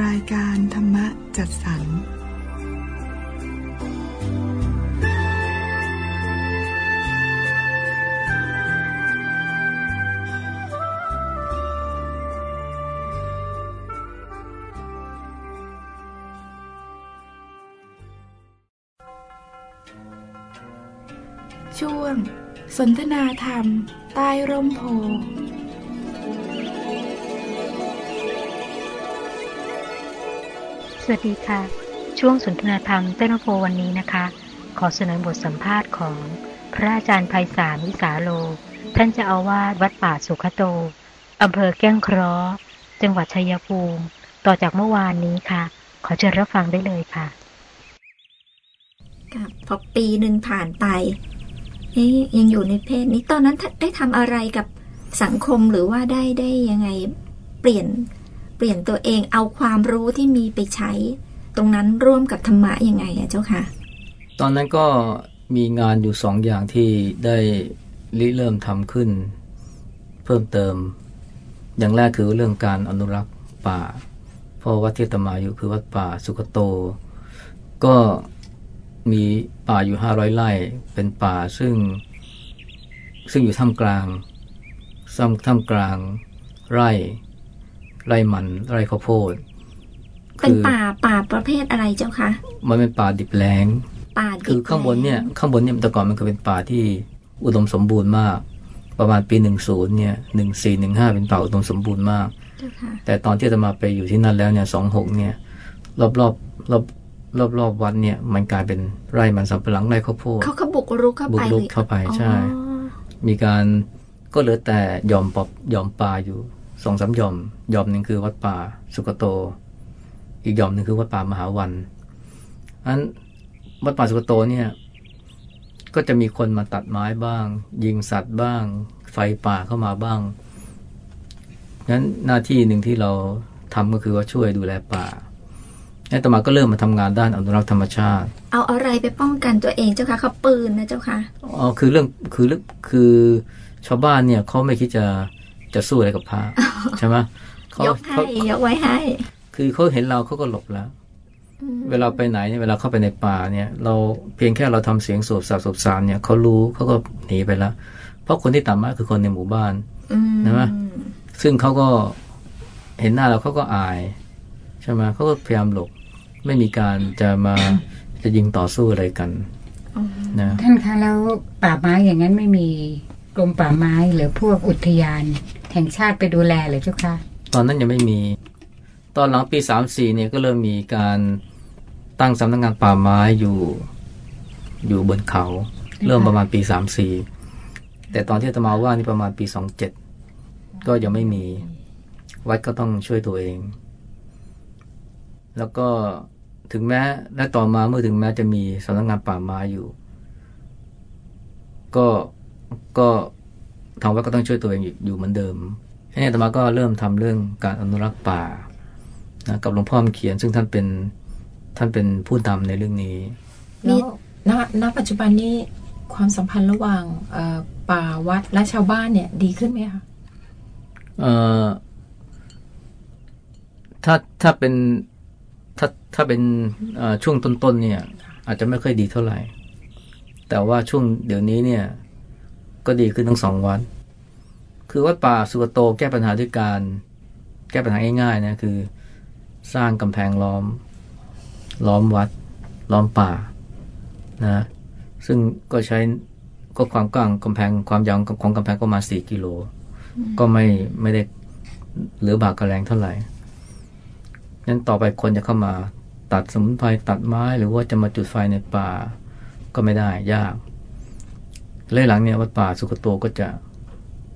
รายการธรรมจัดสรรช่วง สนทนาธรรม ใต้ร่มโพ สวัสดีค่ะ ช่วงสนทนาธรรมเต้นโฟวันนี้นะคะ ขอเสนอบทสัมภาษณ์ของพระอาจารย์ไพศาลวิสาโล ท่านจะเอาวาดวัดป่าสุขโตอำเภอแก้งเคราะห์จังหวัดชัยภูมิ ต่อจากเมื่อวานนี้ค่ะ ขอเชิญรับฟังได้เลยค่ะกับพอปีหนึ่งผ่านไปนี่ยังอยู่ในเพศนี้ตอนนั้นได้ทำอะไรกับสังคมหรือว่าได้ได้ยังไงเปลี่ยน ปลี่ยนตัวเองเอาความรู้ที่มีไปใช้ ตรงนั้นร่วมกับธรรมะยังไงอะเจ้าค่ะ ตอนนั้นก็มีงานอยู่สองอย่างที่ได้ริเริ่มทำขึ้น เพิ่มเติม อย่างแรกคือเรื่องการอนุรักษ์ป่า เพราะวัดเทตมาอยู่คือวัดป่าสุกโต ก็มีป่าอยู่ห้าร้อยไร่เป็นป่าซึ่ง ซึ่งอยู่ท่ามกลางซ้ำท่ามกลางไร่ ไร่มันไร่ข้าวโพดเป็นป่าป่าประเภทอะไรเจ้าคะ มันเป็นป่าดิบแล้งป่าคือข้างบนเนี่ยข้างบนเนี่ยแต่ก่อนมันเคยเป็นป่าที่อุดมสมบูรณ์มาก ประมาณปีหนึ่งศูนย์เนี่ยหนึ่งสี่หนึ่งห้าเป็นป่าอุดมสมบูรณ์มาก แต่ตอนที่จะมาไปอยู่ที่นั่นแล้วเนี่ยสองหกเนี่ย รอบรอบรอบรอบรอบวัดเนี่ย มันกลายเป็นไร่มันสำปะหลังไร่ข้าวโพดเขาเขาบุกรุกเข้าไปบุกรุกเข้าไปใช่ มีการก็เหลือแต่ยอมปอบยอมปลาอยู่ สองสามยอมยอมหนึ่งคือวัดป่าสุกโต อีกยอมหนึ่งคือวัดป่ามหาวันอันวัดป่าสุกโตเนี่ย ก็จะมีคนมาตัดไม้บ้าง ยิงสัตว์บ้าง ไฟป่าเข้ามาบ้างนั้นหน้าที่หนึ่งที่เราทำก็คือว่าช่วยดูแลป่าแล้วต่อมาก็เริ่มมาทำงานด้านอนุรักษ์ธรรมชาติ เอาอะไรไปป้องกันตัวเองเจ้าคะเขาปืนนะเจ้าคะอ๋อคือเรื่องคือคือชาวบ้านเนี่ยเขาไม่คิดจะ จะสู้อะไรกับพระใช่ไหมเขายกให้ยกไว้ให้ คือเขาเห็นเราเขาก็หลบแล้ว เวลาไปไหนเนี่ยเวลาเข้าไปในป่าเนี่ย เราเพียงแค่เราทำเสียงสบสาบสบสารเนี่ยเขารู้เขาก็หนีไปแล้ว เพราะคนที่ต่ำมากคือคนในหมู่บ้านนะไหมซึ่งเขาก็เห็นหน้าเราเขาก็อายใช่ไหมเขาก็พยายามหลบไม่มีการจะมาจะยิงต่อสู้อะไรกันนะท่านคะแล้วป่าไม้อย่างนั้นไม่มี กรมป่าไม้หรือพวกอุทยาน แห่งชาติไปดูแลหรือเจ้าคะตอนนั้นยังไม่มี ตอนหลังปีสามสี่เนี่ยก็เริ่มมีการตั้งสำนักงงานป่าไม้อยู่อยู่บนเขา เริ่มประมาณปีสามสี่แต่ตอนที่ตมาว่านี่ประมาณปีสองเจ็ดก็ยังไม่มี วัดก็ต้องช่วยตัวเอง แล้วก็ถึงแม้และต่อมาเมื่อถึงแม้จะมีสำนักงงานป่าไม้อยู่ ก็ ก็ทางวัดก็ต้องช่วยตัวเองอยู่เหมือนเดิมทีนี้ธรรมาก็เริ่มทำเรื่องการอนุรักษ์ป่านะกับหลวงพ่อมเขียน ซึ่งท่านเป็นท่านเป็นผู้นำในเรื่องนี้แล้วณณปัจจุบันนี้ความสัมพันธ์ระหว่างป่าวัดและชาวบ้านเนี่ย ดีขึ้นไหมคะเอ่อถ้าถ้าเป็นถ้าถ้าเป็นช่วงต้นๆเนี่ย อาจจะไม่ค่อยดีเท่าไหร่ แต่ว่าช่วงเดี๋ยวนี้เนี่ย ก็ดีขึ้นทั้งสองวัด คือวัดป่าสุกโตแก้ปัญหาด้วยการ แก้ปัญหาง่ายๆนะคือสร้างกำแพงล้อม ล้อมวัด ล้อมป่านะซึ่งก็ใช้ก็ความกว้างกำแพงความยาวของกำแพงก็มาสี่กิโล ก็ไม่ไม่ได้เหลือบากกระแรงเท่าไหร่นั้นต่อไปคนจะเข้ามาตัดสมุนไพรตัดไม้หรือว่าจะมาจุดไฟในป่าก็ไม่ได้ยาก เลยหลังเนี่ยวัดป่าสุขโตก็จะ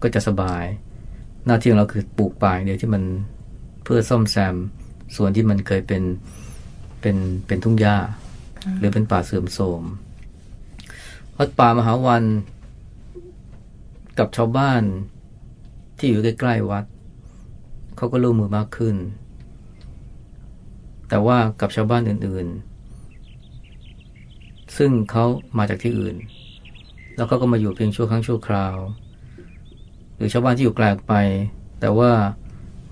ก็จะสบาย หน้าที่ของเราคือปลูกป่าเดียวที่มันเพื่อซ่อมแซมส่วนที่มันเคยเป็นเป็นเป็นทุ่งหญ้า หรือเป็นป่าเสื่อมโทรมวัดป่ามหาวันกับชาวบ้านที่อยู่ใกล้ๆวัดเขาก็ร่วมมือมากขึ้น แต่ว่ากับชาวบ้านอื่นๆ ซึ่งเขามาจากที่อื่น แล้วเขาก็มาอยู่เพียงชั่วครั้งชั่วคราว หรือชาวบ้านที่อยู่ไกลไป แต่ว่า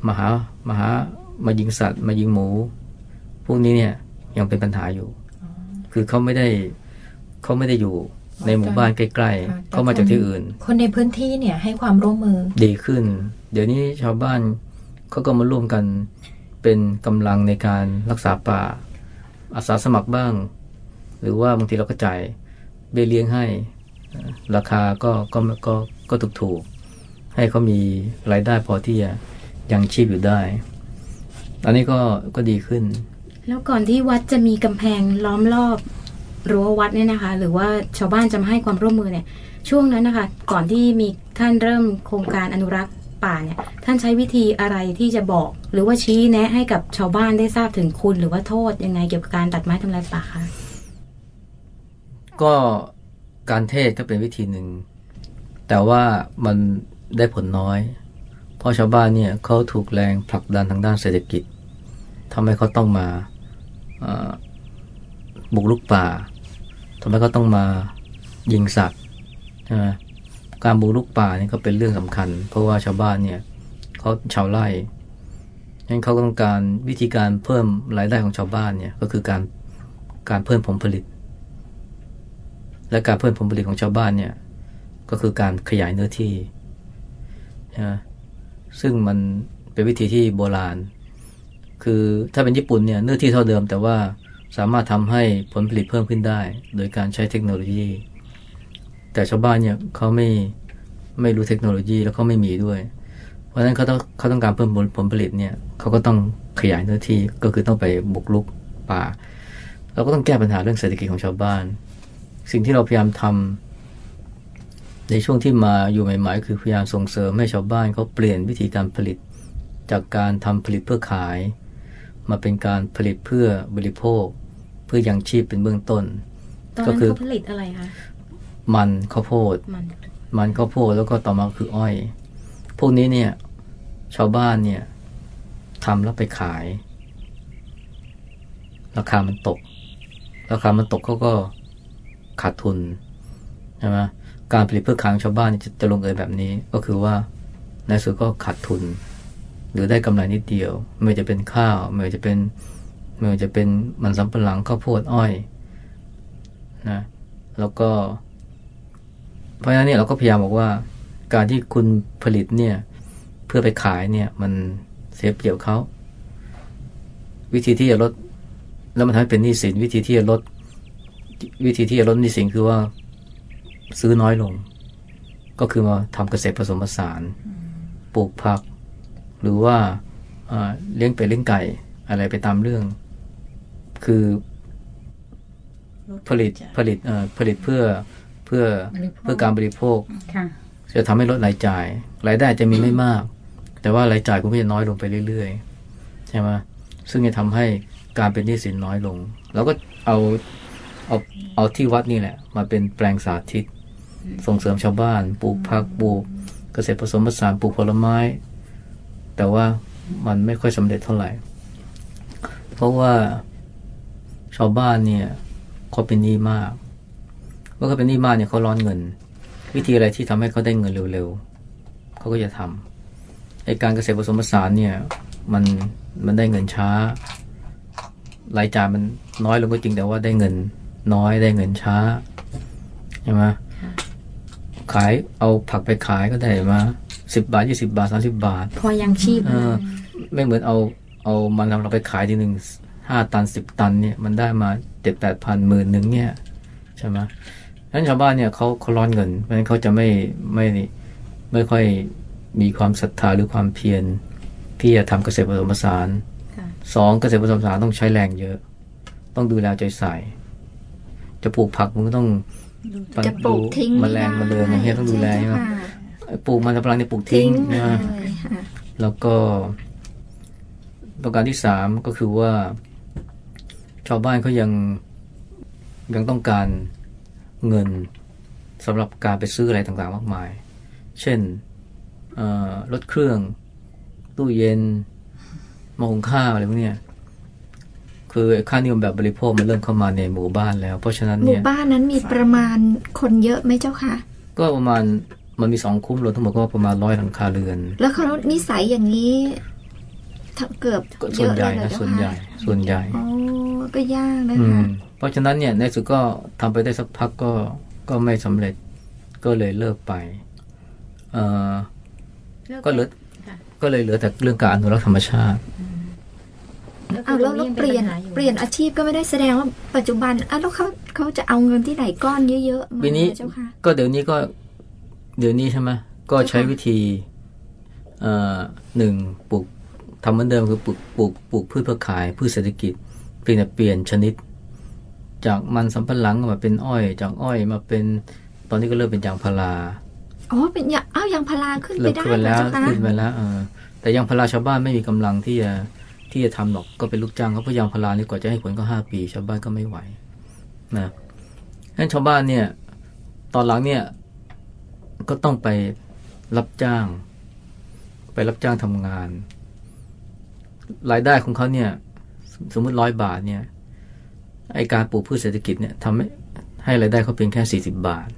มหามหามายิงสัตว์ มายิงหมู พวกนี้เนี่ยยังเป็นปัญหาอยู่ คือเขาไม่ได้เขาไม่ได้อยู่ในหมู่บ้านใกล้ๆเขามาจากที่อื่น คนในพื้นที่เนี่ยให้ความร่วมมือดีขึ้น เดี๋ยวนี้ชาวบ้านเขาก็มาร่วมกันเป็นกำลังในการรักษาป่า อาสาสมัครบ้าง หรือว่าบางทีเราก็จ่ายเบี้ยเลี้ยงให้ ราคาก็ก็ก็ก็ถูกถูกๆให้เขามีรายได้พอที่จะยังชีพอยู่ได้ตอนนี้ก็ก็ดีขึ้น แล้วก่อนที่วัดจะมีกำแพงล้อมรอบรั้ววัดเนี่ยนะคะ หรือว่าชาวบ้านจะมาให้ความร่วมมือเนี่ย ช่วงนั้นนะคะ ก่อนที่มีท่านเริ่มโครงการอนุรักษ์ป่าเนี่ย ท่านใช้วิธีอะไรที่จะบอก หรือว่าชี้แนะให้กับชาวบ้านได้ทราบถึงคุณ หรือว่าโทษยังไงเกี่ยวกับการตัดไม้ทำลายป่าคะก็ การเทศก็เป็นวิธีหนึ่ง แต่ว่ามันได้ผลน้อย เพราะชาวบ้านเนี่ยเขาถูกแรงผลักดันทางด้านเศรษฐกิจทำให้เขาต้องมาบุกลุกป่าทำให้เขาต้องมายิงสัตว์ใช่ไหมการบุกลุกป่านี่ก็เป็นเรื่องสำคัญ เพราะว่าชาวบ้านเนี่ยเขาชาวไร่งั้นเขาต้องการวิธีการเพิ่มรายได้ของชาวบ้านเนี่ยก็คือการการเพิ่มผลผลิต และการเพิ่มผลผลิตของชาวบ้านเนี่ย ก็คือการขยายเนื้อที่นะซึ่งมันเป็นวิธีที่โบราณ คือถ้าเป็นญี่ปุ่นเนี่ยเนื้อที่เท่าเดิม แต่ว่าสามารถทำให้ผลผลิตเพิ่มขึ้นได้ โดยการใช้เทคโนโลยี แต่ชาวบ้านเนี่ยเขาไม่ไม่รู้เทคโนโลยีแล้วเขาไม่มีด้วย เพราะฉะนั้นเขาต้องเขาต้องการเพิ่มผลผลผลิตเนี่ยเขาก็ต้องขยายเนื้อที่ก็คือต้องไปบุกรุกป่า เราก็ต้องแก้ปัญหาเรื่องเศรษฐกิจของชาวบ้าน สิ่งที่เราพยายามทำในช่วงที่มาอยู่ใหม่ๆ คือพยายามส่งเสริมให้ชาวบ้านเขาเปลี่ยนวิธีการผลิต จากการทำผลิตเพื่อขาย มาเป็นการผลิตเพื่อบริโภค เพื่อยังชีพเป็นเบื้องต้นตอนก็นั้นคือเขาผลิตอะไรคะมันข้าวโพดมันมันข้าวโพดแล้วก็ต่อมาคืออ้อย พวกนี้เนี่ย ชาวบ้านเนี่ยทำแล้วไปขาย ราคามันตก ราคามันตกเขาก็ ขาดทุนใช่ไหมการผลิตเพื่อขาของชาวบ้านจะจะลงเอยแบบนี้ ก็คือว่าในสุดก็ขาดทุน หรือได้กำไรนิดเดียว ไม่ว่าจะเป็นข้าวไม่ว่าจะเป็นไม่ว่าจะเป็นมันสำปะหลังข้าวโพดอ้อยนะแล้วก็ เพราะฉะนั้นเนี่ยเราก็พยายามบอกว่า การที่คุณผลิตเนี่ย เพื่อไปขายเนี่ย มันเสียเปรียบเขาวิธีที่จะลดแล้วมันทำให้เป็นหนี้สินวิธีที่จะลด วิธีที่จะลดหนี้สินคือว่าซื้อน้อยลง ก็คือมาทำเกษตรผสมผสานปลูกผัก หรือว่าอ่าเลี้ยงเป็ดเลี้ยงไก่อะไรไปตามเรื่อง คือผลิตผลิตเอ่อผลิตเพื่อเพื่อบริโภคเพื่อการบริโภคค่ะจะทำให้ลดรายจ่าย รายได้อาจจะมีไม่มาก แต่ว่ารายจ่ายคุณก็จะน้อยลงไปเรื่อยๆ ใช่ไหมซึ่งจะทำให้การเป็นหนี้สินน้อยลง แล้วก็เอา เอาที่วัดนี่แหละ มาเป็นแปลงสาธิต ส่งเสริมชาวบ้าน ปลูกผักปลูกเกษตรผสมผสานปลูกผลไม้ แต่ว่ามันไม่ค่อยสำเร็จเท่าไหร่ เพราะว่าชาวบ้านเนี่ยเขาเป็นหนี้มากเมื่อเขาเป็นหนี้มากเนี่ยเขาร้อนเงิน วิธีอะไรที่ทำให้เขาได้เงินเร็วๆเขาก็จะทำไอการเกษตรผสมผสานเนี่ยมันมันได้เงินช้ารายจ่ายมันน้อยลงก็จริงแต่ว่าได้เงิน น้อยได้เงินช้าใช่ไหมขายเอาผักไปขายก็ได้มาสิบบาทยี่สิบาทสามสิบาท พอยังชีพเออไม่เหมือนเอาเอามันเราไปขายทีหนึ่งห้าตันสิบตันเนี่ยมันได้มาเจ็ดแปดพันหมื่นหนึ่งเนี่ยใช่ไหมฉะนั้นชาวบ้านเนี่ยเขาเขาร้อนเงิน เพราะฉะนั้นเขาจะไม่ไม่ไม่ค่อยมีความศรัทธาหรือความเพียรที่จะทำเกษตรผสมผสานค่ะสองเกษตรผสมผสานต้องใช้แรงเยอะ ต้องดูแลใจใส่ จะปลูกผักมันก็ต้องจะปลูกทิ้งแมลงมาเลยนะเฮียต้องดูแลใช่ไหมค่ะปลูกมันสำปะหลังเนี่ยปลูกทิ้ทิ้งงนะเลยค่ะแล้วก็ ประการที่สามก็คือว่า ชาวบ้านเขายังยังต้องการเงินสำหรับการไปซื้ออะไรต่างๆ มากมาย เช่นเอ่อรถเครื่อง ตู้เย็นหม้อหุงข้าวอะไรพวกเนี้ย คือค่านิยมแบบบริโภคมันเริ่มเข้ามาในหมู่บ้านแล้ว เพราะฉะนั้นหมู่เนี่ยบ้านนั้นมีประมาณคนเยอะไหมเจ้าค่ะก็ประมาณมันมีสองคุ้มรวมทั้งหมดก็ประมาณร้อยหลังคาเรือน แล้วเขานิสัยอย่างนี้ถ้าเกือบก็เยส่วนอะใหเลญ่ยเหรอนะเจ้าส่วนใหญ่ค่ะส่วนใหญ่โอ้ก็ยากนะอืคะมเพราะฉะนั้นเนี่ยในสุดก็ทำไปได้สักพักก็ก็ไม่สำเร็จก็เลยเลิกไปเอ่อก็เหลือค่ะก็เลยเหลือแต่เรื่องการอนุรักษ์ธรรมชาติเอาแล้วแล้วเปลี่ยนเปลี่ยนอาชีพก็ไม่ได้แสดงว่าปัจจุบันอะแล้วเขาเขาจะเอาเงินที่ไหนก้อนเยอะๆมาปีนี้เจ้าค่ะก็เดี๋ยวนี้ก็ เดี๋ยวนี้ใช่ไหมก็ใช้วิธีเอ่อหนึ่งปลูกทำเหมือนเดิมคือปลูกปลูกปลูกพืชเพื่อขายพืชเศรษฐกิจเพียงแต่เปลี่ยนชนิด จากมันสำปะหลังมาเป็นอ้อย จากอ้อยมาเป็นตอนนี้ก็เริ่มเป็นยางพาราอ๋อเป็นยาอ้าวยางพาราขึ้นไปเริ่มได้ขึ้นไปเหรอแล้วเจ้าค่ะขึ้นไปแล้วเออแต่ยางพาราชาวบ้านไม่มีกำลังที่จะ ที่จะทำหรอกก็เป็นลูกจ้างเขาเพราะยางพารานี่กว่าจะให้ผลก็ห้าปี ชาวบ้านก็ไม่ไหวนะงั้นชาวบ้านเนี่ย ตอนหลังเนี่ย ก็ต้องไปรับจ้าง ไปรับจ้างทำงาน รายได้ของเขาเนี่ย สมมติร้อยบาทเนี่ยไอการปลูกพืชเศรษฐกิจเนี่ยทำให้ให้รายได้เขาเพียงแค่สี่สิบาท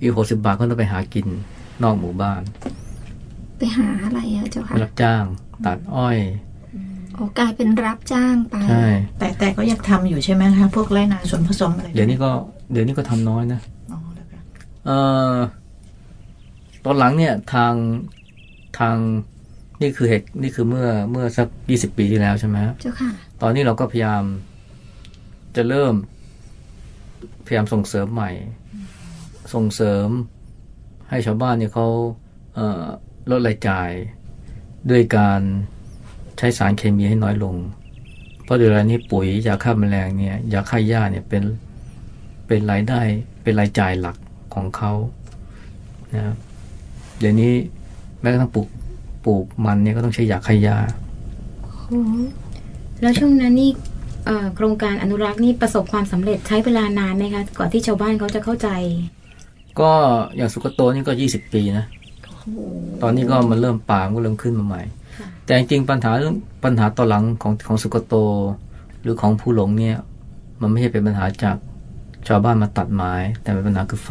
อีกหกสิบาทก็ต้องไปหากินนอกหมู่บ้าน ไปหาอะไรอะเจ้าไปค่ะรับจ้าง ตัดอ้อย โอ้กลายเป็นรับจ้างไป ใช่ แต่แต่ก็ยังทำอยู่ใช่ไหมคะพวกไรนาส่วนผสมอะไร เดี๋ยวนี้ก็เดี๋ยวนี้ก็ทำน้อยนะอ๋อแล้วค่ะเอ่อตอนหลังเนี่ยทางทางนี่คือเหตุนี่คือเมื่อเมื่อสักยี่สิบปีที่แล้วใช่ไหมฮะเจ้าค่ะ ตอนนี้เราก็พยายามจะเริ่ม พยายามส่งเสริมใหม่ ส่งเสริมให้ชาวบ้านเนี่ยเขาเอ่อลดรายจ่ายด้วยการใช้สารเคมีให้น้อยลง เพราะเดี๋ยวนี้ปุ๋ยยาฆ่าแมลงเนี่ยยาฆ่าหญ้าเนี่ยเป็นเป็นรายได้เป็นรายจ่ายหลักของเขานะครับเดี๋ยวนี้แม้กระทั่งปลูกปลูกมันเนี่ยก็ต้องใช้ยาฆ่าหญ้าแล้วช่วงนั้นนี่เอ่อโครงการอนุรักษ์นี่ประสบความสำเร็จใช้เวลานานไหมคะก่อนที่ชาวบ้านเขาจะเข้าใจ ก็อย่างสุกโตนี่ก็ยี่สิบปีนะตอนนี้ก็มันเริ่มป่ามันก็เริ่มขึ้นมาใหม่ค่ะ แต่จริงๆปัญหาเรื่องปัญหาต่อหลังของของสุกโต หรือของผู้หลงเนี่ย มันไม่ใช่เป็นปัญหาจากชาวบ้านมาตัดไม้ แต่เป็นปัญหาคือไฟ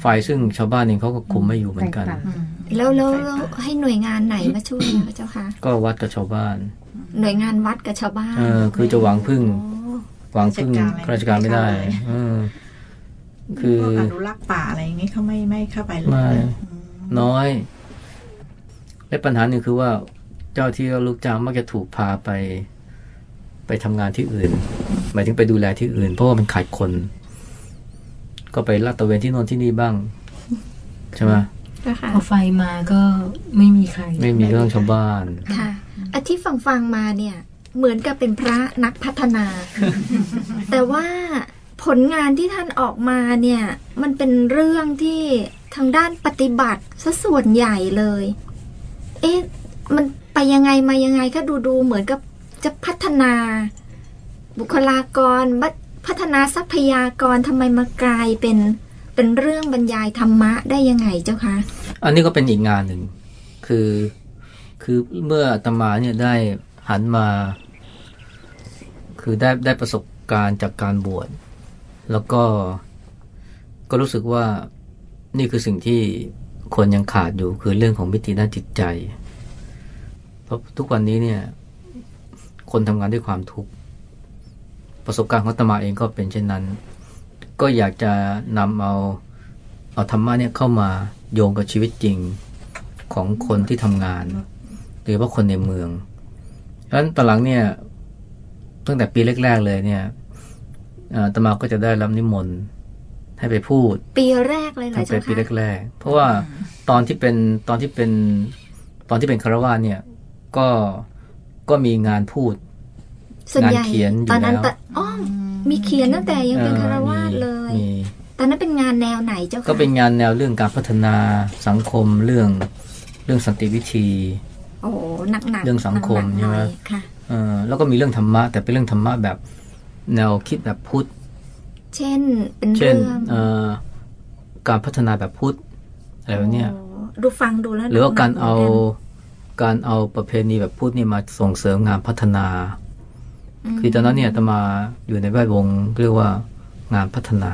ไฟซึ่งชาวบ้านเองเขาก็คุมไม่อยู่เหมือนกันไฟป่าอืมแล้วแล้วแล้วให้หน่วยงานไหนมาช่วยอะเจ้าค่ะก็ก็วัดกับชาวบ้าน หน่วยงานวัดกับชาวบ้านเออคือจะหวังพึ่งโอ้หวังพึ่งข้าราชการไม่ได้เออคือพวกอนุรักษ์ป่าอะไรอย่างงี้เขาไม่ไม่เข้าไปเลยไม่อืมน้อยและ ปัญหาหนึ่งคือว่าเจ้าที่ลูกจ้างมักจะถูกพาไป ไปทำงานที่อื่น หมายถึงไปดูแลที่อื่น เพราะว่ามันขาดคน ก็ไปลาดตระเวนที่โน่นที่นี่บ้าง ใช่ไหมเจ้าค่ะพอไฟมาก็ไม่มีใคร ไม่มีเรื่องชาวบ้านค่ะอาที่ฟังฟังๆมาเนี่ย เหมือนกับเป็นพระนักพัฒนา แต่ว่าผลงานที่ท่านออกมาเนี่ย มันเป็นเรื่องที่ทางด้านปฏิบัติซะส่วนใหญ่เลย เอ๊ะมันไปยังไงมายังไงก็ดูดูเหมือนกับจะพัฒนา บุคลากรพัฒนาทรัพยากรทำไมมากลายเป็นเป็นเรื่องบรรยายธรรมะได้ยังไงเจ้าคะ อันนี้ก็เป็นอีกงานหนึ่งคือคือเมื่อตมาเนี่ยได้หันมา คือได้ได้ประสบการณ์จากการบวชแล้วก็ก็รู้สึกว่านี่คือสิ่งที่ คนยังขาดอยู่คือเรื่องของมิติด้านจิตใจ เพราะทุกวันนี้เนี่ย คนทำงานด้วยความทุกข์ประสบการณ์ของตมาเองก็เป็นเช่นนั้น ก็อยากจะนำเอาเอาธรรมะเนี่ยเข้ามาโยงกับชีวิตจริงของคนที่ทำงานโดยเฉพาะคนในเมืองเพราะฉะนั้นตอนหลังเนี่ยตั้งแต่ปีแรก ๆ เลยเนี่ยตมาก็จะได้รับนิมนต์ ให้ไปพูด ปีแรกเลยเหรอตั้งแต่เจ้าปีคะแรกๆเพราะว่าตอนที่เป็นตอนที่เป็นตอนที่เป็นคารวาสเนี่ย ก็ก็มีงานพูดส่วนใหญ่งานเขียนอยู่ตอนนั้นแล้วแต่อ๋อมีเขียนตั้งแต่ยังเป็นอ่อคารวาสมีเลยมีตอนนั้นเป็นงานแนวไหนเจ้าค่ะก็เป็นงานแนวเรื่องการพัฒนาสังคมเรื่องเรื่องสันติวิธี โอ้โหหนักหนักเรื่องสังคมหนักๆหน่อยใช่ไหมค่ะเออแล้วก็มีเรื่องธรรมะแต่เป็นเรื่องธรรมะแบบแนวคิดแบบพุทธ เช่น เป็นเช่นเรื่องเอ่อการพัฒนาแบบพุทธอะไรแบบเนี้ยโอ้ดูฟังดูแล้วหรือว่าการหนัเอาหมืนการเอาประเพณีแบบพุทธนี่มาส่งเสริมงานพัฒนากัคือตอนนั้นเนี่ยอาตมาอยู่ในแวดวงเรียกว่างานพัฒนา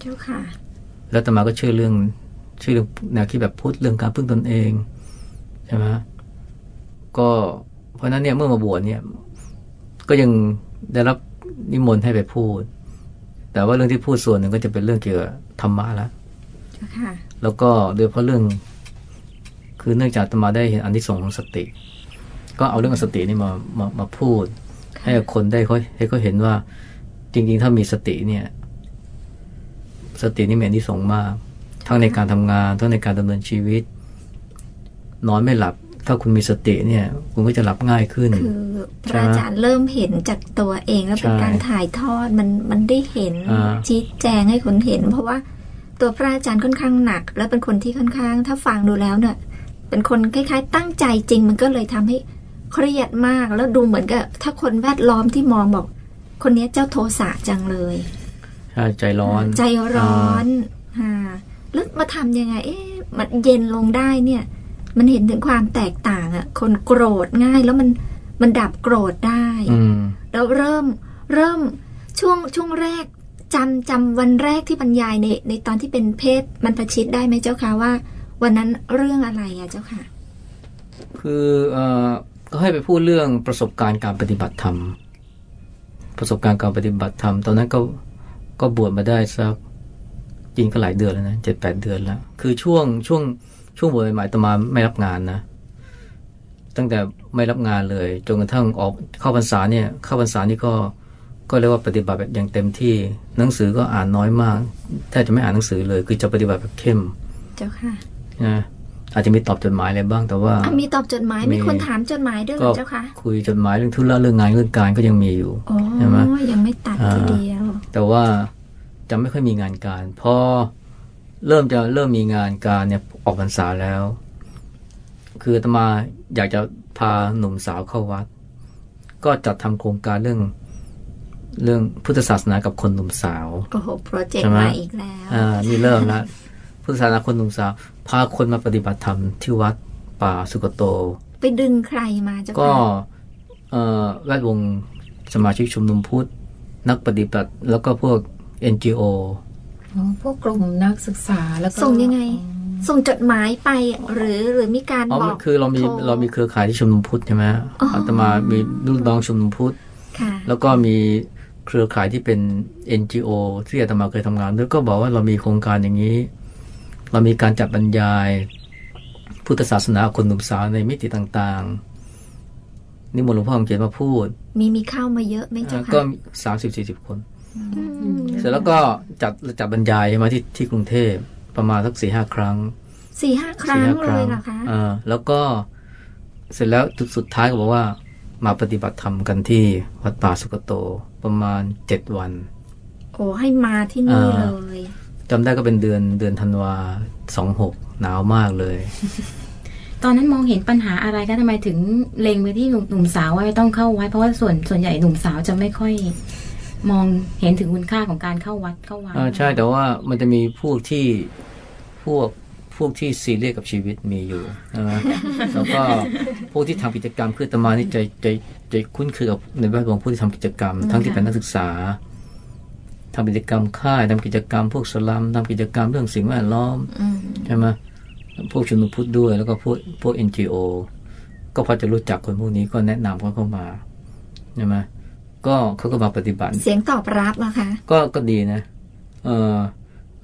เจ้าค่ะ แล้วอาตมาก็เชื่อเรื่องเชื่อเรื่องแนวคิดแบบพุทธเรื่องการพึ่งตนเองใช่ไหมก็เพราะฉะนั้นเนี่ยเมื่อมาบวชเนี่ย ก็ยังได้รับนิมนต์ให้ไปพูด แต่ว่าเรื่องที่พูดส่วนหนึ่งก็จะเป็นเรื่องเกี่ยวกับธรรมะแล้วเจ้าค่ะแล้วก็โดยเฉพาะเรื่อง คือเนื่องจากอาตมาได้เห็นอันที่สงส์ของสติ ก็เอาเรื่องสตินี่มามามาพูด ให้กับคนได้เขาให้เขาเห็นว่า จริง ๆ ถ้ามีสติเนี่ย สตินี่มีอันที่สงส์มาก ทั้งในการทำงาน ทั้งในการดำเนินชีวิต นอนไม่หลับ ถ้าคุณมีสติเนี่ย คุณก็จะหลับง่ายขึ้น คือพระอาจารย์เริ่มเห็นจากตัวเองแล้วเป็นใช่การถ่ายทอดมันมันได้เห็นอ่าชี้แจงให้คนเห็น เพราะว่าตัวพระอาจารย์ค่อนข้างหนัก แล้วเป็นคนที่ค่อนข้าง ถ้าฟังดูแล้วเนี่ย เป็นคนคล้ายๆ ตั้งใจจริงมันก็เลยทำให้เครียดมากแล้วดูเหมือนกับถ้าคนแวดล้อมที่มองบอก คนนี้เจ้าโทสะจังเลยใช่ใจร้อน ใจร้อนอ่าแล้วมาทำยังไง เอ๊ะมันเย็นลงได้เนี่ย มันเห็นถึงความแตกต่างอะคนโกรธง่ายแล้วมันมันดับโกรธได้อืมแล้วเริ่มเริ่มช่วงช่วงแรกจำจำวันแรกที่บรรยายในในตอนที่เป็นเพศมันประชิดได้ไหมเจ้าค่ะว่า วันนั้นเรื่องอะไรอะเจ้าค่ะ คือเอ่อก็ให้ไปพูดเรื่องประสบการณ์การปฏิบัติธรรม ประสบการณ์การปฏิบัติธรรม ตอนนั้นก็ก็บวชมาได้สักจริงก็หลายเดือนแล้วนะเจ็ดแปดเดือนแล้ว คือช่วงช่วง ช่วงบวชใหม่ๆตมาไม่รับงานนะ ตั้งแต่ไม่รับงานเลยจนกระทั่งออกเข้าพรรษาเนี่ย เข้าพรรษานี่ก็ก็เรียกว่าปฏิบัติแบบอย่างเต็มที่หนังสือก็อ่านน้อยมากแทบจะไม่อ่านหนังสือเลย คือจะปฏิบัติแบบเข้ม เจ้าค่ะนะอาจจะมีตอบจดหมายอะไรบ้างแต่ว่าอะมีตอบจดหมายมีมีคนถามจดหมายด้วยเหรก็อเจ้าค่ะคุยจดหมายเรื่องธุระเรื่องงานเรื่องการก็ยังมีอยู่อ๋อใช่ไหมยังไม่ตัดอ่าทีเดียว แต่ว่าจะไม่ค่อยมีงานการพอ เริ่มจะเริ่มมีงานการเนี่ยออกพรรษาแล้ว คืออาตมาอยากจะพาหนุ่มสาวเข้าวัด ก็จัดทำโครงการเรื่องเรื่องพุทธศาสนากับคนหนุ่มสาวโอ้โหโปรเจกใช่ต์ไหมมาอีกแล้วอ่านี่เริ่มแล้วพุทธศาสนาคนหนุ่มสาว พาคนมาปฏิบัติธรรมที่วัดป่าสุกโต ไปดึงใครมาเจ้าก็ค่ะเอ่อแวดวงสมาชิกชุมนุมพุทธนักปฏิบัติ แล้วก็พวก NGO อ๋อ พวกกลุ่มนักศึกษาแล้วก็ส่งยังไง ส่งจดหมายไปหรือหรือมีการอ๋อบอกมันคือเรามีโทเรามีเครือข่ายที่ชุมนุมพุทธใช่ไหมอ๋อออาตมามีรุ่นน้องชุมนุมพุทธค่ะแล้วก็มีเครือข่ายที่เป็น NGO ที่อาตมาเคยทำงานด้วยก็บอกว่าเรามีโครงการอย่างนี้ เรามีการจัดบรรยาย พุทธศาสนาคนหนุ่มสาวในมิติต่างๆ นี่มนต์หลวงพ่อคำเขียนมาพูด มีมีเข้ามาเยอะไหมเจ้าอ่าค่ะก็สามสิบสี่สิบคนอืม เสร็จแล้วก็จัดจัดบรรยายมาที่ที่กรุงเทพประมาณสักสี่ห้าครั้งสี่ห้าครั้งสี่ห้าเลยเหรอคะอ่าแล้วก็เสร็จแล้วจุดสุดท้ายก็บอกว่ามาปฏิบัติธรรมกันที่วัดป่าสุกโตประมาณเจ็ดวัน โอ้ให้มาที่นี่อ่าเลยจำได้ก็เป็นเดือนเดือนธันวาสองหกหนาวมากเลย ตอนนั้นมองเห็นปัญหาอะไรคะทำไมถึงเล็งไปที่หนุ่มหนุ่มสาวว่าต้องเข้าวัดเพราะว่าส่วนส่วนใหญ่หนุ่มสาวจะไม่ค่อย มองเห็นถึงคุณค่าของการเข้าวัดเข้าวาอ่าใช่แต่ว่ามันจะมีพวกที่พวกพวกที่ซีเรียสกับชีวิตมีอยู่ใช่ไหมแล้วก็พวกที่ทำกิจกรรมคืออาตมานี่ใจใจใจคุ้นเคยกับในแวดวงผู้ที่ทำกิจกรรม ทั้งที่เป็นนักศึกษาทำกิจกรรมค่ายทำกิจกรรม พวกสลัมทำกิจกรรมเรื่องสิ่งแวดล้อมอืมใช่ไหมพวกชุมนุมพุทธด้วย แล้วก็พวกพวก NGO ก็พอจะรู้จักคนพวกนี้ก็แนะนำเขาเข้ามาใช่ไหม ก็เขาก็มาปฏิบัติ เสียงตอบรับอะคะก็ก็ดีนะเออ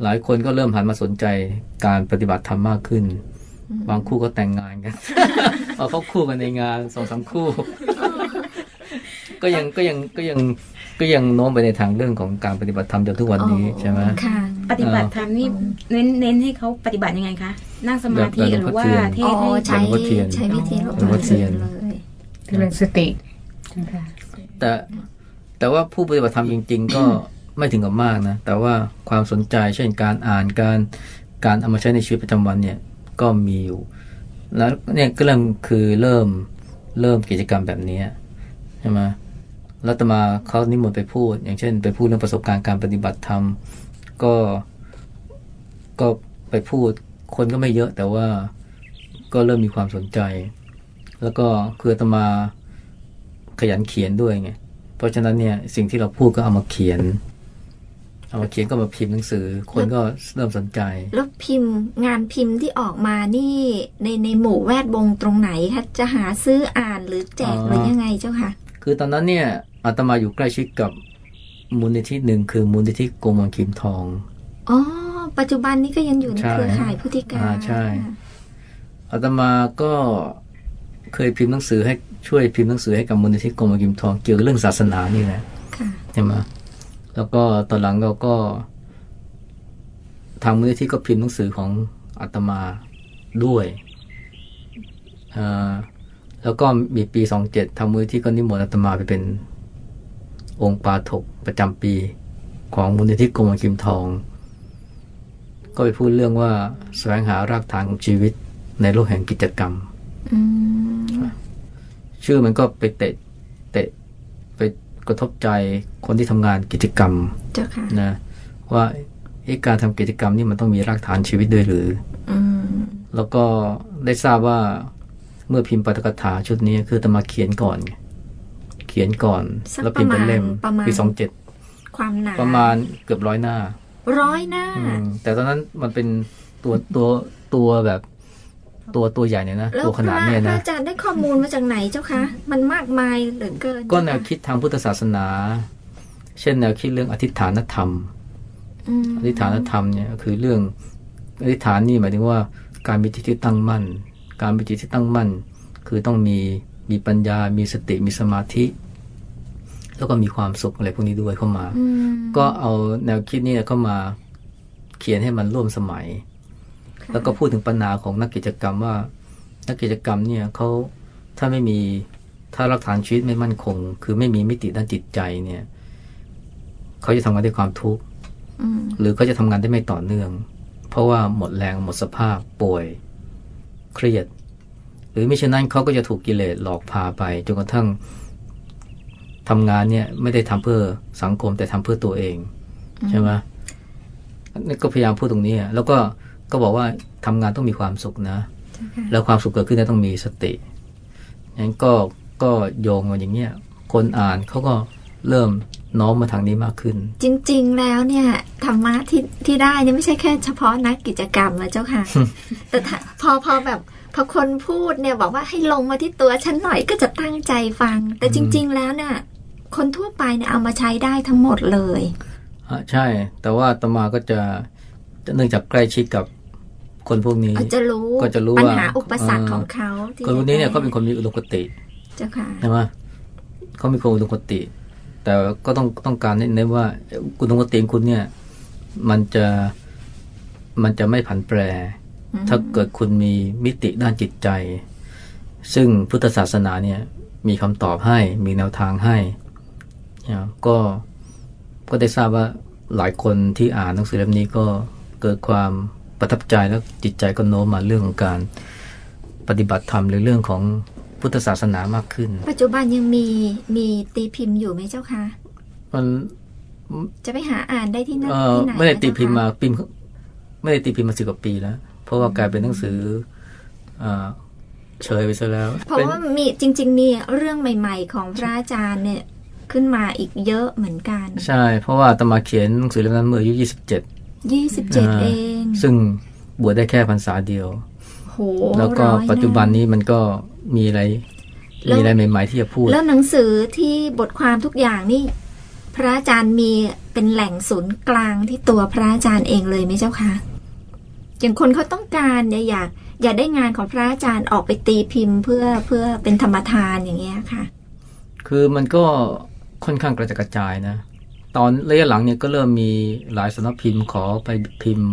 หลายคนก็เริ่มหันมาสนใจการปฏิบัติธรรมมากขึ้น บางคู่ก็แต่งงานกันเอาเขาคู่กันในงานสองสามคู่ ก็ยังก็ยังก็ยังก็ยังโน้มไปในทางเรื่องของการปฏิบัติธรรมจนทุกวันนี้อ๋อใช่ไหมค่ะ ปฏิบัติธรรมนี่เน้นเน้นให้เขาปฏิบัติยังไงคะนั่งสมาธิแบบหรือว่าแบบเทอ๋อศให้ใช้หลวงพ่อเทียนใช้วิธีหลวงหลวงพ่พ่ออเทีเทียยนนเลยเจริญสตินะคะ แต่แต่ว่าผู้ปฏิบัติธรรมจริง ๆ ก็ไม่ถึงกับมากนะ แต่ว่าความสนใจเช่นการอ่านการการเอามาใช้ในชีวิตประจำวันเนี่ยก็มีอยู่แล้วเนี่ยก็เริ่มคือเริ่มเริ่มกิจกรรมแบบนี้ใช่ไหมแล้วต่อมาเขานิมนต์ไปพูด อย่างเช่น ไปพูดเรื่องประสบการณ์การปฏิบัติธรรมก็ก็ไปพูดคนก็ไม่เยอะแต่ว่าก็เริ่มมีความสนใจ แล้วก็คืออาตมา ขยันเขียนด้วยไงเพราะฉะนั้นเนี่ยสิ่งที่เราพูดก็เอามาเขียน เอามาเขียนก็มาพิมพ์หนังสือ คนก็เริ่มสนใจ แล้วพิมพ์งานพิมพ์ที่ออกมานี่ในในหมู่แวดวงตรงไหนคะจะหาซื้ออ่านหรือแจกอ๋อหรือยังไงเจ้าค่ะ คือตอนนั้นเนี่ยอาตมาอยู่ใกล้ชิดกับมูลนิธิหนึ่งคือมูลนิธิโกมลคิมทองอ๋อปัจจุบันนี้ก็ยังอยู่ในใช่เครือข่ายพุทธิกาอ่าใช่อาตมาก็เคยพิมพ์หนังสือให้ ช่วยพิมพ์หนังสือให้กับมูลนิธิโกมลคิมทองเกี่ยวกับเรื่องศาสนานี่แหละค่ะใช่ไหมแล้วก็ตอนหลังเราก็ ทางมูลนิธิก็พิมพ์หนังสือของอาตมาด้วยอ่าแล้วก็มีปีสองเจ็ดทางมูลนิธิก็นิมนต์อาตมาไปเป็น องค์ปาถกประจำปีของมูลนิธิกรมคิมทอง ก็ไปพูดเรื่องว่าแสวงหารากฐานของชีวิตในโลกแห่งกิจกรรมอืม ชื่อมันก็ไปเตะเตะไปกระทบใจคนที่ทำงานกิจกรรมเจ้าค่ะนะว่าเอ๊ะการทำกิจกรรมนี่มันต้องมีรากฐานชีวิตด้วยหรืออืมแล้วก็ได้ทราบว่าเมื่อพิมพ์ปาฐกถาชุดนี้คืออาตมาเขียนก่อนไงเขียนก่อนสักแล้วพิมพ์เป็นเล่มประมาณปีสองเจ็ดความหนาประมาณเกือบร้อยหน้า ร้อยหน้าอืมแต่ตอนนั้นมันเป็นตัวตัวตัวแบบ ตัวตัวใหญ่เนี่ยนะแล้วตัวขนาดเนี่ยพระนะอาจารย์ได้ข้อมูลมาจากไหนเจ้าคะ มันมากมายเหลือเกิน ก็แนวคิดทางพุทธศาสนา เช่นแนวคิดเรื่องอธิษฐานธรรมอืมอธิษฐานธรรมเนี่ยคือเรื่องอธิษฐานนี่หมายถึงว่าการมีจิตที่ตั้งมั่น การมีจิตที่ตั้งมั่น คือต้องมีมีปัญญา มีสติมีสมาธิ แล้วก็มีความสุขอะไรพวกนี้ด้วยเข้ามาอืมก็เอาแนวคิดนี้เข้ามาเขียนให้มันร่วมสมัยค่ะ แล้วก็พูดถึงปัญหาของนักกิจกรรมว่า นักกิจกรรมเนี่ยเขาถ้าไม่มีถ้ารักฐานชีวิตไม่มั่นคง คือไม่มีมิติด้านจิตใจเนี่ยเขาจะทำงานด้วยความทุกข์อืมหรือเขาจะทำงานได้ไม่ต่อเนื่อง เพราะว่าหมดแรงหมดสภาพป่วย เครียด หรือไม่เช่นนั้นเขาก็จะถูกกิเลสหลอกพาไปจนกระทั่งทำงานเนี่ยไม่ได้ทำเพื่อสังคมแต่ทำเพื่อตัวเองใช่ไหมนี่ก็พยายามพูดตรงนี้อะแล้วก็ ก็บอกว่าทำงานต้องมีความสุขนะ แล้วความสุขเกิดขึ้นได้ต้องมีสติงั้นก็ก็โยงมาอย่างเงี้ยคนอ่านเขาก็เริ่มน้อมมาทางนี้มากขึ้น จริง ๆ แล้วเนี่ยธรรมะที่ที่ได้เนี่ยไม่ใช่แค่เฉพาะนักกิจกรรมนะเจ้าค่ะ แต่ถ้าพอพอแบบพอคนพูดเนี่ยบอกว่าให้ลงมาที่ตัวฉันหน่อยก็จะตั้งใจฟัง แต่จริง ๆ แล้วเนี่ยคนทั่วไปเนี่ยเอามาใช้ได้ทั้งหมดเลยอะใช่ แต่ว่าอาตมาก็จะจะเนื่องจากใกล้ชิดกับ คนพวกนี้อาจจะรู้ก็จะรู้ปัญว่าหาอุปสรรคเอ่อของเขาที่คนพวกนี้เนี่ยเขาเป็นคนมีอุดมคติเจ้าค่ะใช่ไหมเขามีความอุดมคติ แต่ก็ต้องต้องการเน้นๆว่าอุดมคติของคุณเนี่ย มันจะมันจะไม่ผันแปรอืมถ้าเกิดคุณมีมิติด้านจิตใจ ซึ่งพุทธศาสนาเนี่ย มีคำตอบให้มีแนวทางให้เนี่ยก็ก็ได้ทราบว่าหลายคนที่อ่านหนังสือเล่มนี้ก็เกิดความ ประทับใจแล้วจิตใจก็โน้มมาเรื่องของการปฏิบัติธรรมหรือเรื่องของพุทธศาสนามากขึ้น ปัจจุบันยังมีมีตีพิมพ์อยู่ไหมเจ้าค่ะมันจะไปหาอ่านได้ที่นั่นเออที่ไหนไม่ได้ตีนะเจ้พิมพ์มาคะพิมพ์ไม่ได้ตีพิมพ์มาสิบกว่าปีแล้ว เพราะว่ากลายเป็นหนังสืออ่าเฉยไปซะแล้ว เพราะเป็นว่ามีจริง ๆ มีเรื่องใหม่ ๆ ของพระอาจารย์เนี่ยขึ้นมาอีกเยอะเหมือนกัน ใช่ เพราะว่าอาตมาเขียนหนังสือเล่มนั้นเมื่ออายุยี่สิบเจ็ด ยี่สิบเจ็ดเอง ซึ่งบวชได้แค่พรรษาเดียวโหแล้วก็ร้อยปัจจุบันแนี้มันก็มีอะไรแล้วมีอะไรใหม่ ๆ ที่จะพูด แล้วหนังสือที่บทความทุกอย่างนี่ พระอาจารย์มีเป็นแหล่งศูนย์กลางที่ตัวพระอาจารย์เองเลยไหมเจ้าคะอย่างคนเขาต้องการเนี่ยอยากอยากได้งานของพระอาจารย์ออกไปตีพิมพ์ เพื่อเพื่อเป็นธรรมทานอย่างเงี้ยค่ะ คือมันก็ค่อนข้างกระจัดกระจายนะ ตอนระยะหลังเนี่ยก็เริ่มมีหลายสำนักพิมพ์ขอไปพิมพ์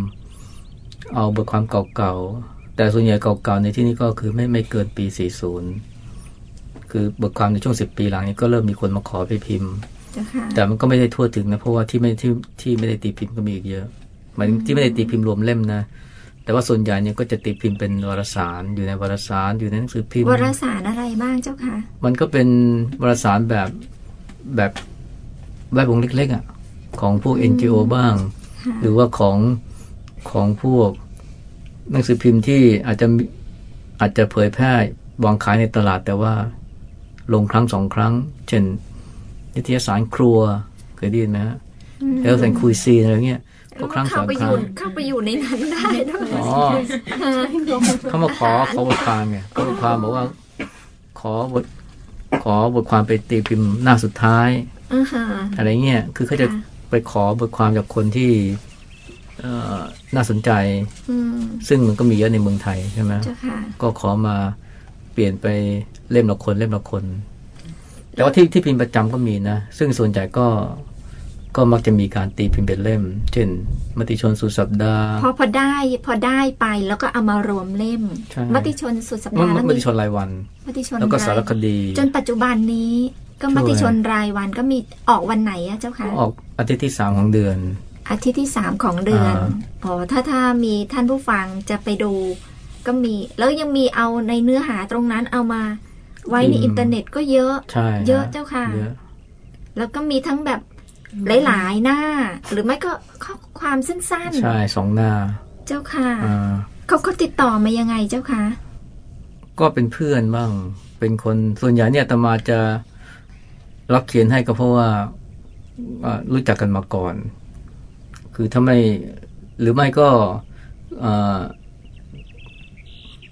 เอาบทความเก่าๆ แต่ส่วนใหญ่เก่าๆ ในที่นี้ก็คือไม่ไม่เกินปี 40 คือบทความในช่วง 10 ปีหลังนี้ก็เริ่มมีคนมาขอไปพิมพ์เจ้าค่ะแต่มันก็ไม่ได้ทั่วถึงนะ เพราะว่าที่ไม่ที่ที่ไม่ได้ตีพิมพ์ก็มีอีกเยอะหมายถึงที่ไม่ได้ตีพิมพ์รวมเล่มนะแต่ว่าส่วนใหญ่เนี่ยก็จะตีพิมพ์เป็นวารสารอยู่ในวารสารอยู่ในหนังสือพิมพ์วารสารอะไรบ้างเจ้าค่ะมันก็เป็นวารสารแบบแบบ แวดวงเล็กๆอะของพวก NGO บ้างค่ะหรือว่าของของพวกหนังสือพิมพ์ที่อาจจะมีอาจจะเผยแพร่วางขายในตลาดแต่ว่าลงครั้งสองครั้ง เช่นนิตยสารครัวเคยได้ยินไหมฮะมแล้วสันคุยซีนอะไรเงี้ยพวกครั้งสเข้าองไปคอรั้ยู่งเข้าไปอยู่ในนั้นได้ด้วยอ๋อเขามาขอขอบทความไงขอบทความบอกว่า ขอบทขอบทความไปตีพิมพ์หน้าสุดท้าย อ่าฮะอะไรเงี้ย คือเขาจะค่ะไปขอบทความจากคนที่เอ่อน่าสนใจอืมซึ่งมันก็มีเยอะในเมืองไทยใช่ไหมเจ้าค่ะก็ขอมาเปลี่ยนไปเล่มละคนเล่มละคน แต่ว่าที่ที่พิมพ์ประจำก็มีนะ ซึ่งส่วนใหญ่ก็ก็มักจะมีการตีพิมพ์เป็นเล่ม เช่น มติชนสุดสัปดาห์ พอพอได้พอได้ไปแล้วก็เอามารวมเล่มใช่มติชนสุดสัปมัดานห์แล้วมมีติชนรายวัน มติชนแล้วก็สารรายคดี จนปัจจุบันนี้ ก็ช่วยมติชนรายวันก็มีออกวันไหนอะเจ้าค่ะออกอาทิตย์ที่สามของเดือน อาทิตย์ที่สามของเดือนอ่าอ๋อถ้าถ้ามีท่านผู้ฟังจะไปดู ก็มี แล้วยังมีเอาในเนื้อหาตรงนั้นเอามา ไว้ในอินเทอร์เน็ตก็เยอะใช่เยอะเจ้าค่ะเยอะแล้วก็มีทั้งแบบหลายๆหน้า หรือไม่ก็ข้อความสั้นใช่สองหน้าๆเจ้าค่ะอ่าเขาเขาติดต่อมายังไงเจ้าค่ะ ก็เป็นเพื่อนบ้าง เป็นคนส่วนใหญ่เนี่ยอาตมาจะ รับเขียนให้ก็เพราะว่าอ่ารู้จักกันมาก่อน คือถ้าไม่หรือไม่ก็อ่า